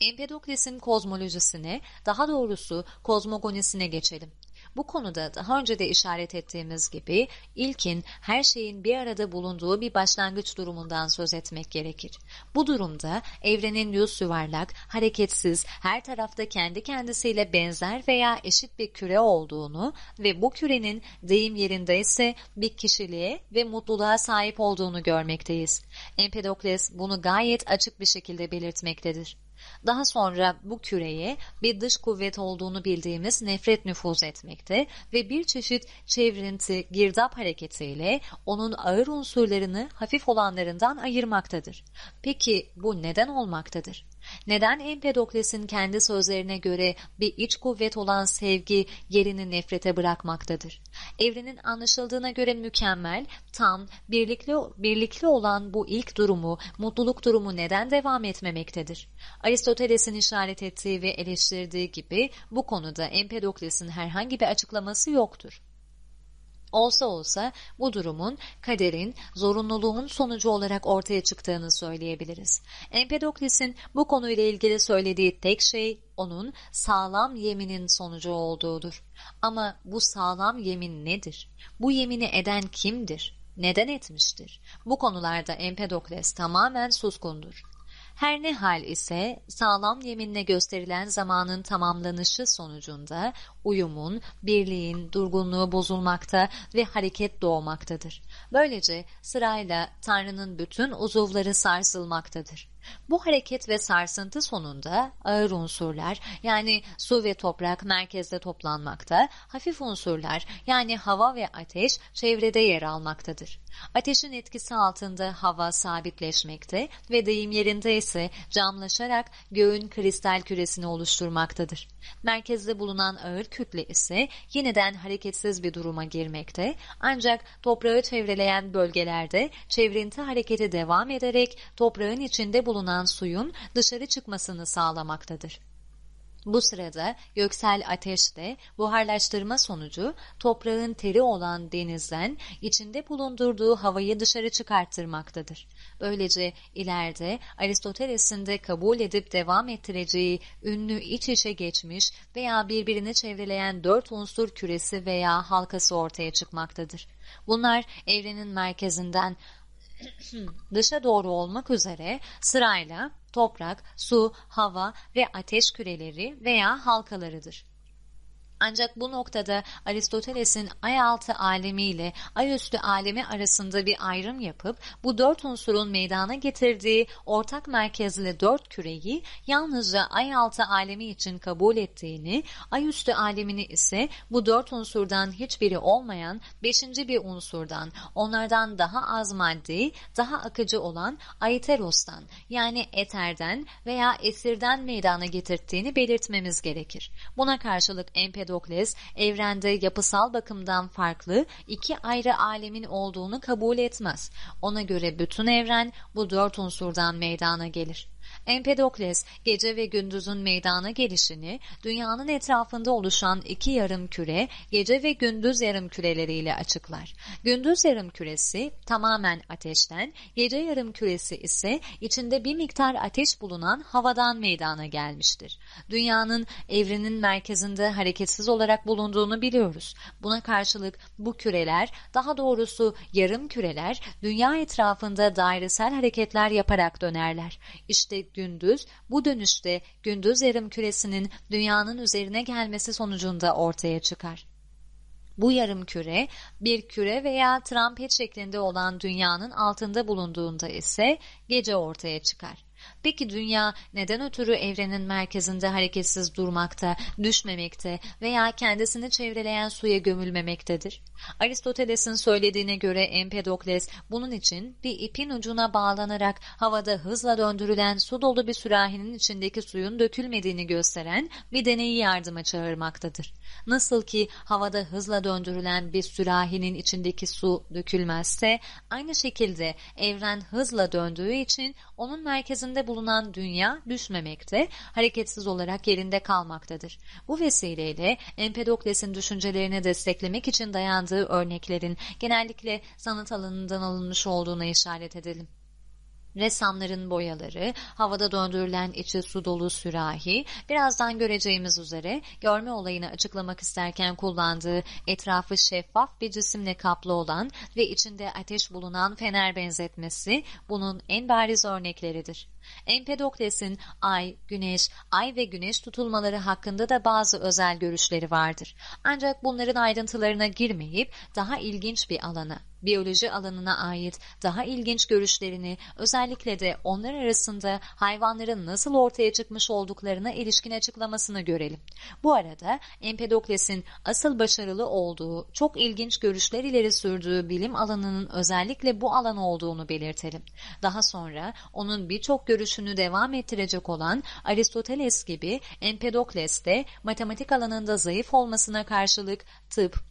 S1: Empedokles'in kozmolojisine, daha doğrusu kozmogonisine geçelim. Bu konuda daha önce de işaret ettiğimiz gibi ilkin her şeyin bir arada bulunduğu bir başlangıç durumundan söz etmek gerekir. Bu durumda evrenin yüz yuvarlak, hareketsiz, her tarafta kendi kendisiyle benzer veya eşit bir küre olduğunu ve bu kürenin deyim yerinde ise bir kişiliğe ve mutluluğa sahip olduğunu görmekteyiz. Empedokles bunu gayet açık bir şekilde belirtmektedir. Daha sonra bu küreye bir dış kuvvet olduğunu bildiğimiz nefret nüfuz etmekte ve bir çeşit çevrinti, girdap hareketiyle onun ağır unsurlarını hafif olanlarından ayırmaktadır. Peki bu neden olmaktadır? Neden Empedokles'in kendi sözlerine göre bir iç kuvvet olan sevgi yerini nefrete bırakmaktadır? Evrenin anlaşıldığına göre mükemmel, tam, birlikli, birlikli olan bu ilk durumu, mutluluk durumu neden devam etmemektedir? Aristoteles'in işaret ettiği ve eleştirdiği gibi bu konuda Empedokles'in herhangi bir açıklaması yoktur. Olsa olsa bu durumun kaderin, zorunluluğun sonucu olarak ortaya çıktığını söyleyebiliriz. Empedokles'in bu konuyla ilgili söylediği tek şey onun sağlam yeminin sonucu olduğudur. Ama bu sağlam yemin nedir? Bu yemini eden kimdir? Neden etmiştir? Bu konularda Empedokles tamamen suskundur. Her ne hal ise sağlam yeminle gösterilen zamanın tamamlanışı sonucunda uyumun, birliğin, durgunluğu bozulmakta ve hareket doğmaktadır. Böylece sırayla Tanrı'nın bütün uzuvları sarsılmaktadır. Bu hareket ve sarsıntı sonunda ağır unsurlar yani su ve toprak merkezde toplanmakta, hafif unsurlar yani hava ve ateş çevrede yer almaktadır. Ateşin etkisi altında hava sabitleşmekte ve deyim yerinde ise camlaşarak göğün kristal küresini oluşturmaktadır. Merkezde bulunan ağır kütle ise yeniden hareketsiz bir duruma girmekte ancak toprağı çevreleyen bölgelerde çevrinti hareketi devam ederek toprağın içinde bulunan suyun dışarı çıkmasını sağlamaktadır. Bu sırada göksel ateş de buharlaştırma sonucu toprağın teri olan denizden içinde bulundurduğu havayı dışarı çıkarttırmaktadır. Böylece ileride Aristoteles'in de kabul edip devam ettireceği ünlü iç içe geçmiş veya birbirini çevreleyen dört unsur küresi veya halkası ortaya çıkmaktadır. Bunlar evrenin merkezinden dışa doğru olmak üzere sırayla toprak, su, hava ve ateş küreleri veya halkalarıdır. Ancak bu noktada Aristoteles'in ay altı alemi ile ay üstü alemi arasında bir ayrım yapıp bu dört unsurun meydana getirdiği ortak merkezli dört küreyi yalnızca ay altı alemi için kabul ettiğini, ay üstü alemini ise bu dört unsurdan hiçbiri olmayan beşinci bir unsurdan, onlardan daha az maddi, daha akıcı olan aiterostan yani eterden veya esirden meydana getirttiğini belirtmemiz gerekir. Buna karşılık Empedokles Empedokles evrende yapısal bakımdan farklı iki ayrı alemin olduğunu kabul etmez. Ona göre bütün evren bu dört unsurdan meydana gelir. Empedokles gece ve gündüzün meydana gelişini dünyanın etrafında oluşan iki yarım küre gece ve gündüz yarım küreleriyle açıklar. Gündüz yarım küresi tamamen ateşten, gece yarım küresi ise içinde bir miktar ateş bulunan havadan meydana gelmiştir. Dünyanın evrenin merkezinde hareketsiz olarak bulunduğunu biliyoruz. Buna karşılık bu küreler, daha doğrusu yarım küreler dünya etrafında dairesel hareketler yaparak dönerler. İşte gündüz bu dönüşte gündüz yarım küresinin dünyanın üzerine gelmesi sonucunda ortaya çıkar. Bu yarım küre bir küre veya trampet şeklinde olan dünyanın altında bulunduğunda ise gece ortaya çıkar. Peki dünya neden ötürü evrenin merkezinde hareketsiz durmakta, düşmemekte veya kendisini çevreleyen suya gömülmemektedir? Aristoteles'in söylediğine göre Empedokles bunun için bir ipin ucuna bağlanarak havada hızla döndürülen su dolu bir sürahinin içindeki suyun dökülmediğini gösteren bir deneyi yardıma çağırmaktadır. Nasıl ki havada hızla döndürülen bir sürahinin içindeki su dökülmezse, aynı şekilde evren hızla döndüğü için onun merkezinde bulunan dünya düşmemekte, hareketsiz olarak yerinde kalmaktadır. Bu vesileyle Empedokles'in düşüncelerini desteklemek için dayandığı örneklerin genellikle sanat alanından alınmış olduğuna işaret edelim. Ressamların boyaları, havada döndürülen içi su dolu sürahi, birazdan göreceğimiz üzere görme olayını açıklamak isterken kullandığı etrafı şeffaf bir cisimle kaplı olan ve içinde ateş bulunan fener benzetmesi bunun en bariz örnekleridir. Empedokles'in ay, güneş, ay ve güneş tutulmaları hakkında da bazı özel görüşleri vardır. Ancak bunların ayrıntılarına girmeyip daha ilginç bir alana, biyoloji alanına ait daha ilginç görüşlerini özellikle de onlar arasında hayvanların nasıl ortaya çıkmış olduklarına ilişkin açıklamasını görelim. Bu arada Empedokles'in asıl başarılı olduğu, çok ilginç görüşler ileri sürdüğü bilim alanının özellikle bu alan olduğunu belirtelim. Daha sonra onun birçok görüşünü devam ettirecek olan Aristoteles gibi Empedokles de matematik alanında zayıf olmasına karşılık tıp,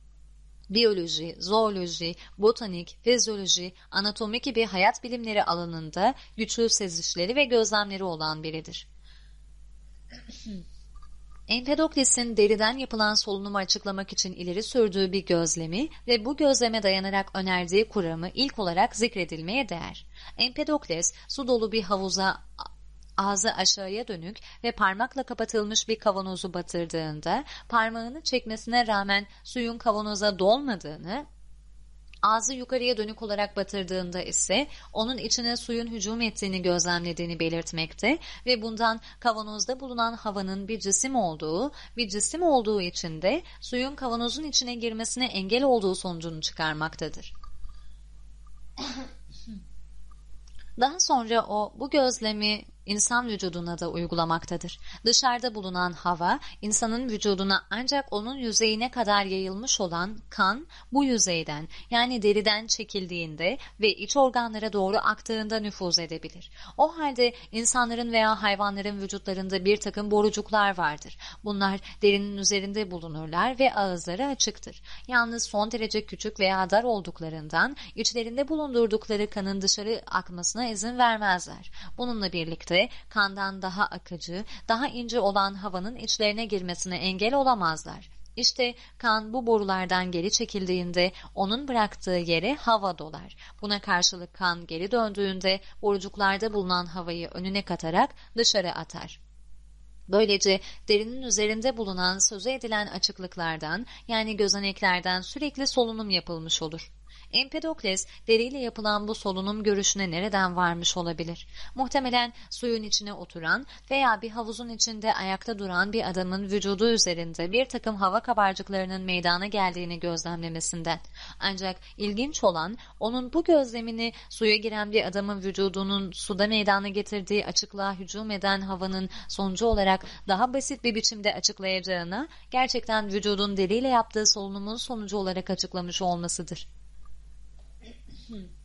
S1: biyoloji, zooloji, botanik, fizyoloji, anatomi gibi hayat bilimleri alanında güçlü sezişleri ve gözlemleri olan biridir. Empedokles'in deriden yapılan solunumu açıklamak için ileri sürdüğü bir gözlemi ve bu gözleme dayanarak önerdiği kuramı ilk olarak zikredilmeye değer. Empedokles su dolu bir havuza ağzı aşağıya dönük ve parmakla kapatılmış bir kavanozu batırdığında parmağını çekmesine rağmen suyun kavanoza dolmadığını Ağzı yukarıya dönük olarak batırdığında ise onun içine suyun hücum ettiğini gözlemlediğini belirtmekte ve bundan kavanozda bulunan havanın bir cisim olduğu, bir cisim olduğu için de suyun kavanozun içine girmesine engel olduğu sonucunu çıkarmaktadır. Daha sonra o bu gözlemi insan vücuduna da uygulamaktadır. Dışarıda bulunan hava insanın vücuduna ancak onun yüzeyine kadar yayılmış olan kan bu yüzeyden yani deriden çekildiğinde ve iç organlara doğru aktığında nüfuz edebilir. O halde insanların veya hayvanların vücutlarında bir takım borucuklar vardır. Bunlar derinin üzerinde bulunurlar ve ağızları açıktır. Yalnız son derece küçük veya dar olduklarından içlerinde bulundurdukları kanın dışarı akmasına izin vermezler. Bununla birlikte ise kandan daha akıcı, daha ince olan havanın içlerine girmesine engel olamazlar. İşte kan bu borulardan geri çekildiğinde onun bıraktığı yere hava dolar. Buna karşılık kan geri döndüğünde borucuklarda bulunan havayı önüne katarak dışarı atar. Böylece derinin üzerinde bulunan sözü edilen açıklıklardan yani gözeneklerden sürekli solunum yapılmış olur. Empedokles deriyle yapılan bu solunum görüşüne nereden varmış olabilir? Muhtemelen suyun içine oturan veya bir havuzun içinde ayakta duran bir adamın vücudu üzerinde bir takım hava kabarcıklarının meydana geldiğini gözlemlemesinden. Ancak ilginç olan onun bu gözlemini suya giren bir adamın vücudunun suda meydana getirdiği açıklığa hücum eden havanın sonucu olarak daha basit bir biçimde açıklayacağına gerçekten vücudun deriyle yaptığı solunumun sonucu olarak açıklamış olmasıdır. Hmm.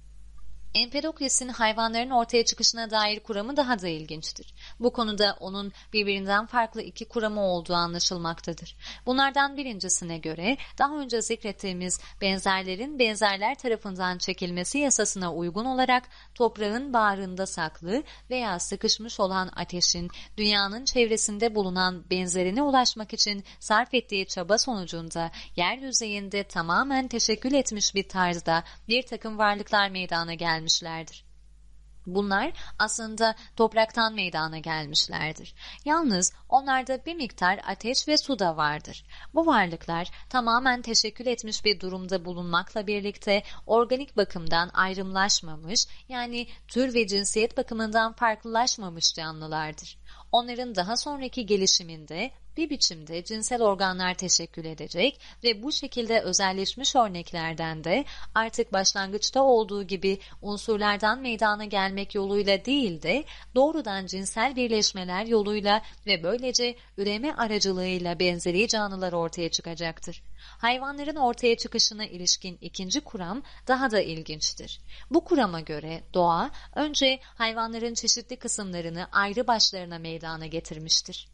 S1: Empedokles'in hayvanların ortaya çıkışına dair kuramı daha da ilginçtir. Bu konuda onun birbirinden farklı iki kuramı olduğu anlaşılmaktadır. Bunlardan birincisine göre daha önce zikrettiğimiz benzerlerin benzerler tarafından çekilmesi yasasına uygun olarak toprağın bağrında saklı veya sıkışmış olan ateşin dünyanın çevresinde bulunan benzerine ulaşmak için sarf ettiği çaba sonucunda yer yüzeyinde tamamen teşekkül etmiş bir tarzda bir takım varlıklar meydana gelmiştir gelmişlerdir. Bunlar aslında topraktan meydana gelmişlerdir. Yalnız onlarda bir miktar ateş ve su da vardır. Bu varlıklar tamamen teşekkül etmiş bir durumda bulunmakla birlikte organik bakımdan ayrımlaşmamış yani tür ve cinsiyet bakımından farklılaşmamış canlılardır. Onların daha sonraki gelişiminde bir biçimde cinsel organlar teşekkül edecek ve bu şekilde özelleşmiş örneklerden de artık başlangıçta olduğu gibi unsurlardan meydana gelmek yoluyla değil de doğrudan cinsel birleşmeler yoluyla ve böylece üreme aracılığıyla benzeri canlılar ortaya çıkacaktır. Hayvanların ortaya çıkışına ilişkin ikinci kuram daha da ilginçtir. Bu kurama göre doğa önce hayvanların çeşitli kısımlarını ayrı başlarına meydana getirmiştir.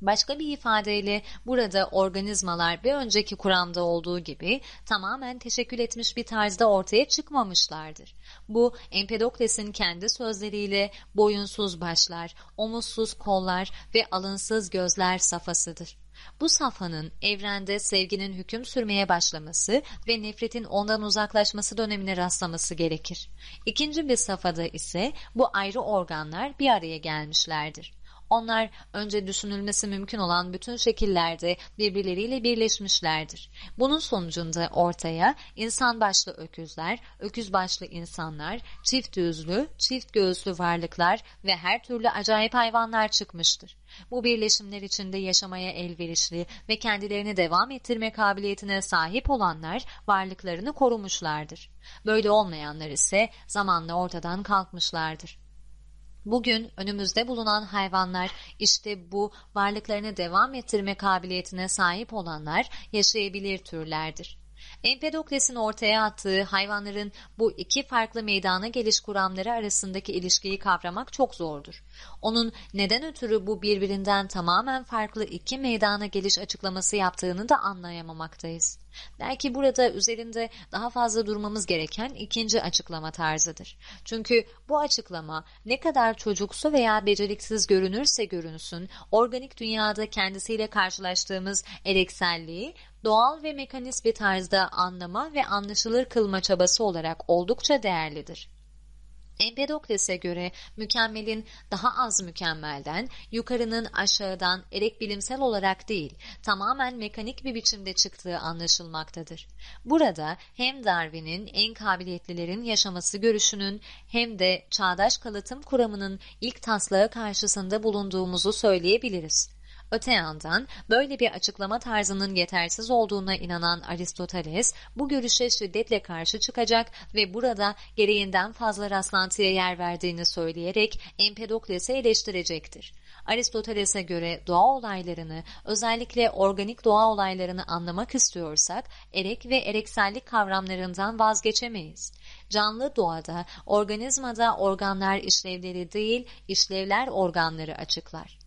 S1: Başka bir ifadeyle burada organizmalar bir önceki kuramda olduğu gibi tamamen teşekkül etmiş bir tarzda ortaya çıkmamışlardır. Bu Empedokles'in kendi sözleriyle boyunsuz başlar, omuzsuz kollar ve alınsız gözler safhasıdır. Bu safhanın evrende sevginin hüküm sürmeye başlaması ve nefretin ondan uzaklaşması dönemine rastlaması gerekir. İkinci bir safhada ise bu ayrı organlar bir araya gelmişlerdir. Onlar önce düşünülmesi mümkün olan bütün şekillerde birbirleriyle birleşmişlerdir. Bunun sonucunda ortaya insan başlı öküzler, öküz başlı insanlar, çift yüzlü, çift göğüslü varlıklar ve her türlü acayip hayvanlar çıkmıştır. Bu birleşimler içinde yaşamaya elverişli ve kendilerini devam ettirme kabiliyetine sahip olanlar varlıklarını korumuşlardır. Böyle olmayanlar ise zamanla ortadan kalkmışlardır. Bugün önümüzde bulunan hayvanlar işte bu varlıklarını devam ettirme kabiliyetine sahip olanlar yaşayabilir türlerdir. Empedokles'in ortaya attığı hayvanların bu iki farklı meydana geliş kuramları arasındaki ilişkiyi kavramak çok zordur. Onun neden ötürü bu birbirinden tamamen farklı iki meydana geliş açıklaması yaptığını da anlayamamaktayız. Belki burada üzerinde daha fazla durmamız gereken ikinci açıklama tarzıdır. Çünkü bu açıklama ne kadar çocuksu veya beceriksiz görünürse görünsün, organik dünyada kendisiyle karşılaştığımız elekselliği doğal ve mekanist bir tarzda anlama ve anlaşılır kılma çabası olarak oldukça değerlidir. Empedokles'e göre mükemmelin daha az mükemmelden, yukarının aşağıdan erek bilimsel olarak değil, tamamen mekanik bir biçimde çıktığı anlaşılmaktadır. Burada hem Darwin'in en kabiliyetlilerin yaşaması görüşünün hem de çağdaş kalıtım kuramının ilk taslağı karşısında bulunduğumuzu söyleyebiliriz. Öte yandan böyle bir açıklama tarzının yetersiz olduğuna inanan Aristoteles bu görüşe şiddetle karşı çıkacak ve burada gereğinden fazla rastlantıya yer verdiğini söyleyerek Empedokles'i eleştirecektir. Aristoteles'e göre doğa olaylarını, özellikle organik doğa olaylarını anlamak istiyorsak, erek ve ereksellik kavramlarından vazgeçemeyiz. Canlı doğada, organizmada organlar işlevleri değil, işlevler organları açıklar.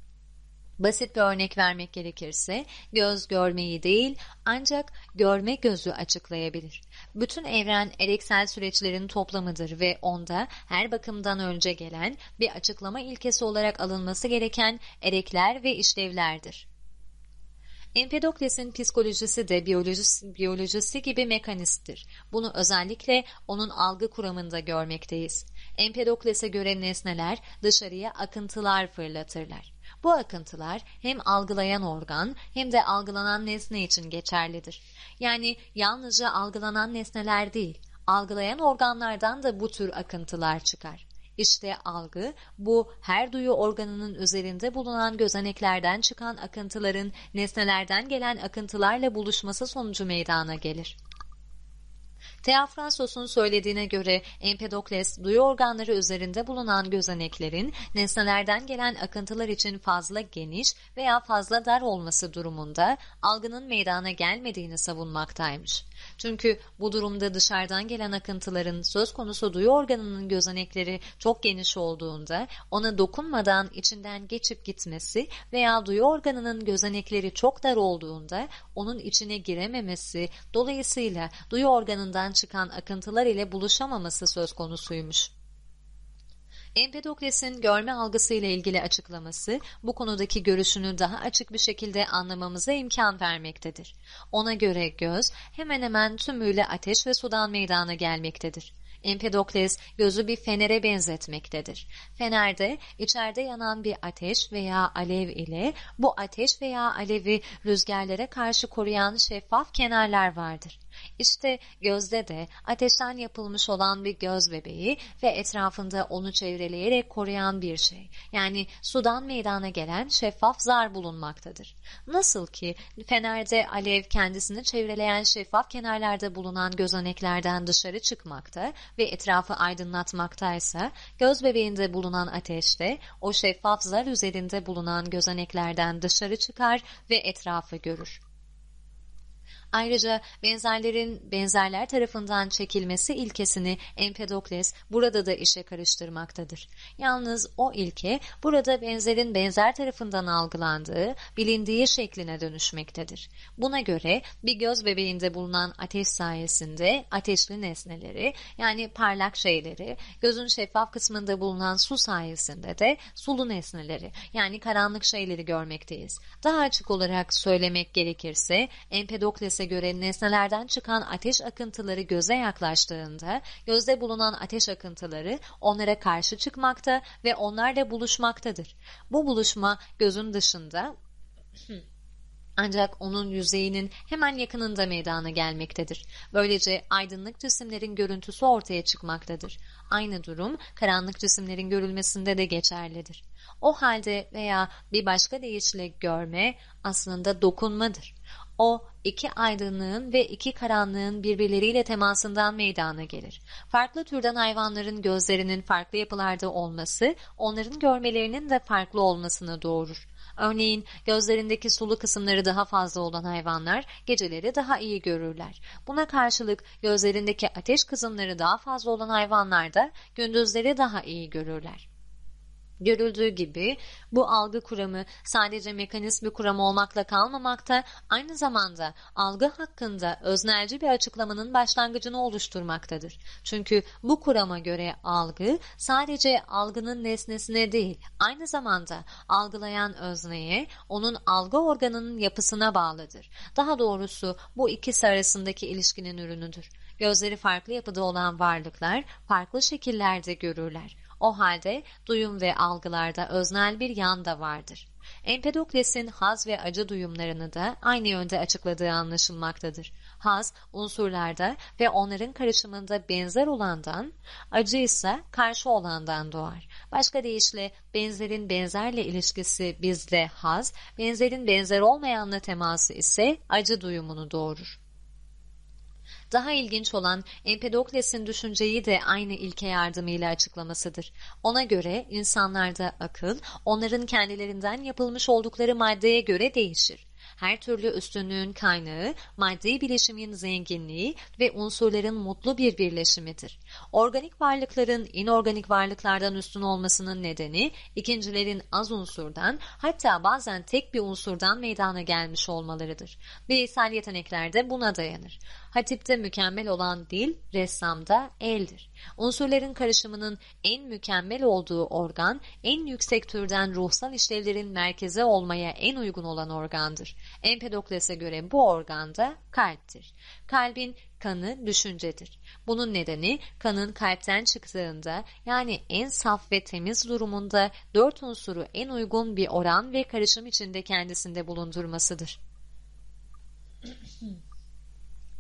S1: Basit bir örnek vermek gerekirse göz görmeyi değil ancak görme gözü açıklayabilir. Bütün evren ereksel süreçlerin toplamıdır ve onda her bakımdan önce gelen bir açıklama ilkesi olarak alınması gereken erekler ve işlevlerdir. Empedokles'in psikolojisi de biyolojisi, biyolojisi gibi mekanisttir. Bunu özellikle onun algı kuramında görmekteyiz. Empedokles'e göre nesneler dışarıya akıntılar fırlatırlar. Bu akıntılar hem algılayan organ hem de algılanan nesne için geçerlidir. Yani yalnızca algılanan nesneler değil, algılayan organlardan da bu tür akıntılar çıkar. İşte algı, bu her duyu organının üzerinde bulunan gözeneklerden çıkan akıntıların nesnelerden gelen akıntılarla buluşması sonucu meydana gelir. Theophrastos'un söylediğine göre Empedokles duyu organları üzerinde bulunan gözeneklerin nesnelerden gelen akıntılar için fazla geniş veya fazla dar olması durumunda algının meydana gelmediğini savunmaktaymış. Çünkü bu durumda dışarıdan gelen akıntıların söz konusu duyu organının gözenekleri çok geniş olduğunda ona dokunmadan içinden geçip gitmesi veya duyu organının gözenekleri çok dar olduğunda onun içine girememesi dolayısıyla duyu organından çıkan akıntılar ile buluşamaması söz konusuymuş. Empedokles'in görme algısıyla ilgili açıklaması bu konudaki görüşünü daha açık bir şekilde anlamamıza imkan vermektedir. Ona göre göz hemen hemen tümüyle ateş ve sudan meydana gelmektedir. Empedokles gözü bir fenere benzetmektedir. Fenerde içeride yanan bir ateş veya alev ile bu ateş veya alevi rüzgarlara karşı koruyan şeffaf kenarlar vardır. İşte gözde de ateşten yapılmış olan bir göz bebeği ve etrafında onu çevreleyerek koruyan bir şey. Yani sudan meydana gelen şeffaf zar bulunmaktadır. Nasıl ki fenerde alev kendisini çevreleyen şeffaf kenarlarda bulunan gözeneklerden dışarı çıkmakta ve etrafı aydınlatmaktaysa, göz bebeğinde bulunan ateş de o şeffaf zar üzerinde bulunan gözeneklerden dışarı çıkar ve etrafı görür. Ayrıca benzerlerin benzerler tarafından çekilmesi ilkesini Empedokles burada da işe karıştırmaktadır. Yalnız o ilke burada benzerin benzer tarafından algılandığı, bilindiği şekline dönüşmektedir. Buna göre bir göz bebeğinde bulunan ateş sayesinde ateşli nesneleri yani parlak şeyleri, gözün şeffaf kısmında bulunan su sayesinde de sulu nesneleri yani karanlık şeyleri görmekteyiz. Daha açık olarak söylemek gerekirse Empedokles Ateş'e göre nesnelerden çıkan ateş akıntıları göze yaklaştığında gözde bulunan ateş akıntıları onlara karşı çıkmakta ve onlarla buluşmaktadır. Bu buluşma gözün dışında ancak onun yüzeyinin hemen yakınında meydana gelmektedir. Böylece aydınlık cisimlerin görüntüsü ortaya çıkmaktadır. Aynı durum karanlık cisimlerin görülmesinde de geçerlidir. O halde veya bir başka deyişle görme aslında dokunmadır. O iki aydınlığın ve iki karanlığın birbirleriyle temasından meydana gelir. Farklı türden hayvanların gözlerinin farklı yapılarda olması, onların görmelerinin de farklı olmasını doğurur. Örneğin gözlerindeki sulu kısımları daha fazla olan hayvanlar geceleri daha iyi görürler. Buna karşılık gözlerindeki ateş kısımları daha fazla olan hayvanlar da gündüzleri daha iyi görürler. Görüldüğü gibi bu algı kuramı sadece mekanist bir kuram olmakla kalmamakta, aynı zamanda algı hakkında öznelci bir açıklamanın başlangıcını oluşturmaktadır. Çünkü bu kurama göre algı sadece algının nesnesine değil, aynı zamanda algılayan özneye, onun algı organının yapısına bağlıdır. Daha doğrusu bu ikisi arasındaki ilişkinin ürünüdür. Gözleri farklı yapıda olan varlıklar farklı şekillerde görürler. O halde duyum ve algılarda öznel bir yan da vardır. Empedokles'in haz ve acı duyumlarını da aynı yönde açıkladığı anlaşılmaktadır. Haz, unsurlarda ve onların karışımında benzer olandan, acı ise karşı olandan doğar. Başka deyişle benzerin benzerle ilişkisi bizde haz, benzerin benzer olmayanla teması ise acı duyumunu doğurur. Daha ilginç olan Empedokles'in düşünceyi de aynı ilke yardımıyla açıklamasıdır. Ona göre insanlarda akıl, onların kendilerinden yapılmış oldukları maddeye göre değişir her türlü üstünlüğün kaynağı maddi bileşimin zenginliği ve unsurların mutlu bir birleşimidir. Organik varlıkların inorganik varlıklardan üstün olmasının nedeni ikincilerin az unsurdan hatta bazen tek bir unsurdan meydana gelmiş olmalarıdır. Bireysel yetenekler de buna dayanır. Hatipte mükemmel olan dil, ressamda eldir. Unsurların karışımının en mükemmel olduğu organ, en yüksek türden ruhsal işlevlerin merkeze olmaya en uygun olan organdır. Empedokles'e göre bu organ da kalptir. Kalbin kanı düşüncedir. Bunun nedeni kanın kalpten çıktığında yani en saf ve temiz durumunda dört unsuru en uygun bir oran ve karışım içinde kendisinde bulundurmasıdır.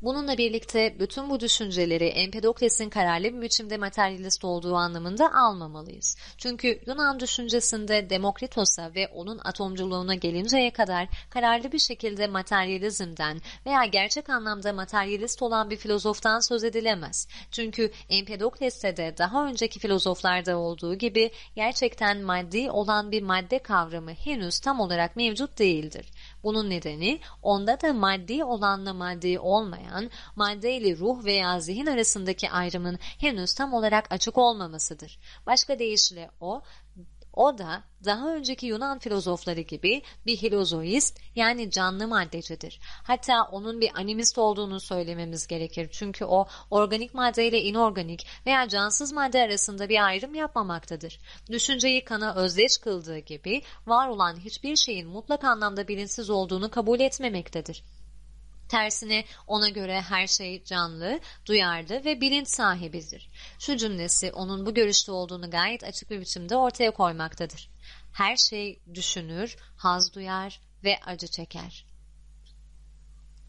S1: Bununla birlikte bütün bu düşünceleri Empedokles'in kararlı bir biçimde materyalist olduğu anlamında almamalıyız. Çünkü Yunan düşüncesinde Demokritos'a ve onun atomculuğuna gelinceye kadar kararlı bir şekilde materyalizmden veya gerçek anlamda materyalist olan bir filozoftan söz edilemez. Çünkü Empedokles'te de daha önceki filozoflarda olduğu gibi gerçekten maddi olan bir madde kavramı henüz tam olarak mevcut değildir. Bunun nedeni onda da maddi olanla maddi olmayan, madde ile ruh veya zihin arasındaki ayrımın henüz tam olarak açık olmamasıdır. Başka deyişle o, o da daha önceki Yunan filozofları gibi bir hilozoist yani canlı maddecidir. Hatta onun bir animist olduğunu söylememiz gerekir. Çünkü o organik madde ile inorganik veya cansız madde arasında bir ayrım yapmamaktadır. Düşünceyi kana özdeş kıldığı gibi var olan hiçbir şeyin mutlak anlamda bilinçsiz olduğunu kabul etmemektedir. Tersine ona göre her şey canlı, duyarlı ve bilinç sahibidir. Şu cümlesi onun bu görüşte olduğunu gayet açık bir biçimde ortaya koymaktadır. Her şey düşünür, haz duyar ve acı çeker.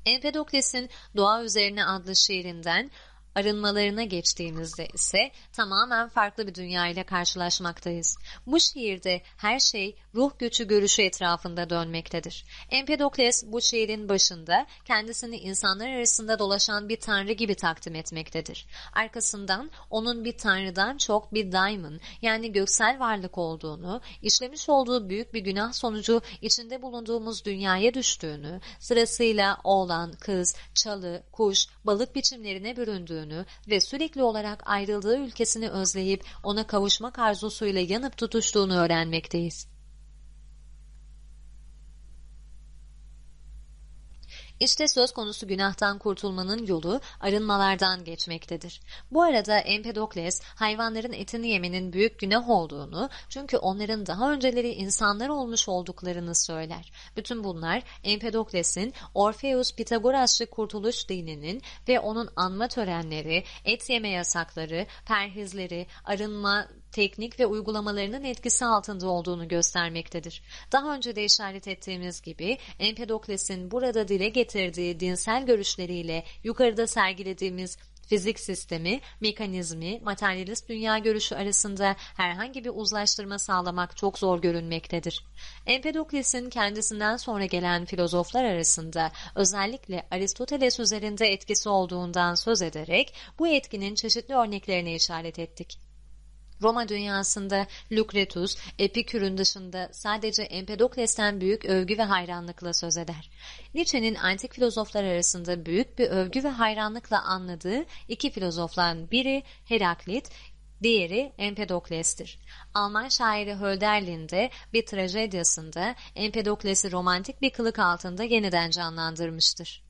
S1: Empedokles'in Doğa Üzerine adlı şiirinden arınmalarına geçtiğimizde ise tamamen farklı bir dünya ile karşılaşmaktayız. Bu şiirde her şey ruh göçü görüşü etrafında dönmektedir. Empedokles bu şiirin başında kendisini insanlar arasında dolaşan bir tanrı gibi takdim etmektedir. Arkasından onun bir tanrıdan çok bir daimon yani göksel varlık olduğunu, işlemiş olduğu büyük bir günah sonucu içinde bulunduğumuz dünyaya düştüğünü, sırasıyla oğlan, kız, çalı, kuş, balık biçimlerine büründüğünü ve sürekli olarak ayrıldığı ülkesini özleyip ona kavuşmak arzusuyla yanıp tutuştuğunu öğrenmekteyiz. İşte söz konusu günahtan kurtulmanın yolu arınmalardan geçmektedir. Bu arada Empedokles hayvanların etini yemenin büyük günah olduğunu çünkü onların daha önceleri insanlar olmuş olduklarını söyler. Bütün bunlar Empedokles'in Orpheus Pitagorasçı kurtuluş dininin ve onun anma törenleri, et yeme yasakları, perhizleri, arınma teknik ve uygulamalarının etkisi altında olduğunu göstermektedir. Daha önce de işaret ettiğimiz gibi Empedokles'in burada dile getirdiği dinsel görüşleriyle yukarıda sergilediğimiz fizik sistemi, mekanizmi, materyalist dünya görüşü arasında herhangi bir uzlaştırma sağlamak çok zor görünmektedir. Empedokles'in kendisinden sonra gelen filozoflar arasında özellikle Aristoteles üzerinde etkisi olduğundan söz ederek bu etkinin çeşitli örneklerine işaret ettik. Roma dünyasında Lucretus, Epikür'ün dışında sadece Empedokles'ten büyük övgü ve hayranlıkla söz eder. Nietzsche'nin antik filozoflar arasında büyük bir övgü ve hayranlıkla anladığı iki filozofların biri Heraklit, diğeri Empedokles'tir. Alman şairi Hölderlin de bir trajedyasında Empedokles'i romantik bir kılık altında yeniden canlandırmıştır.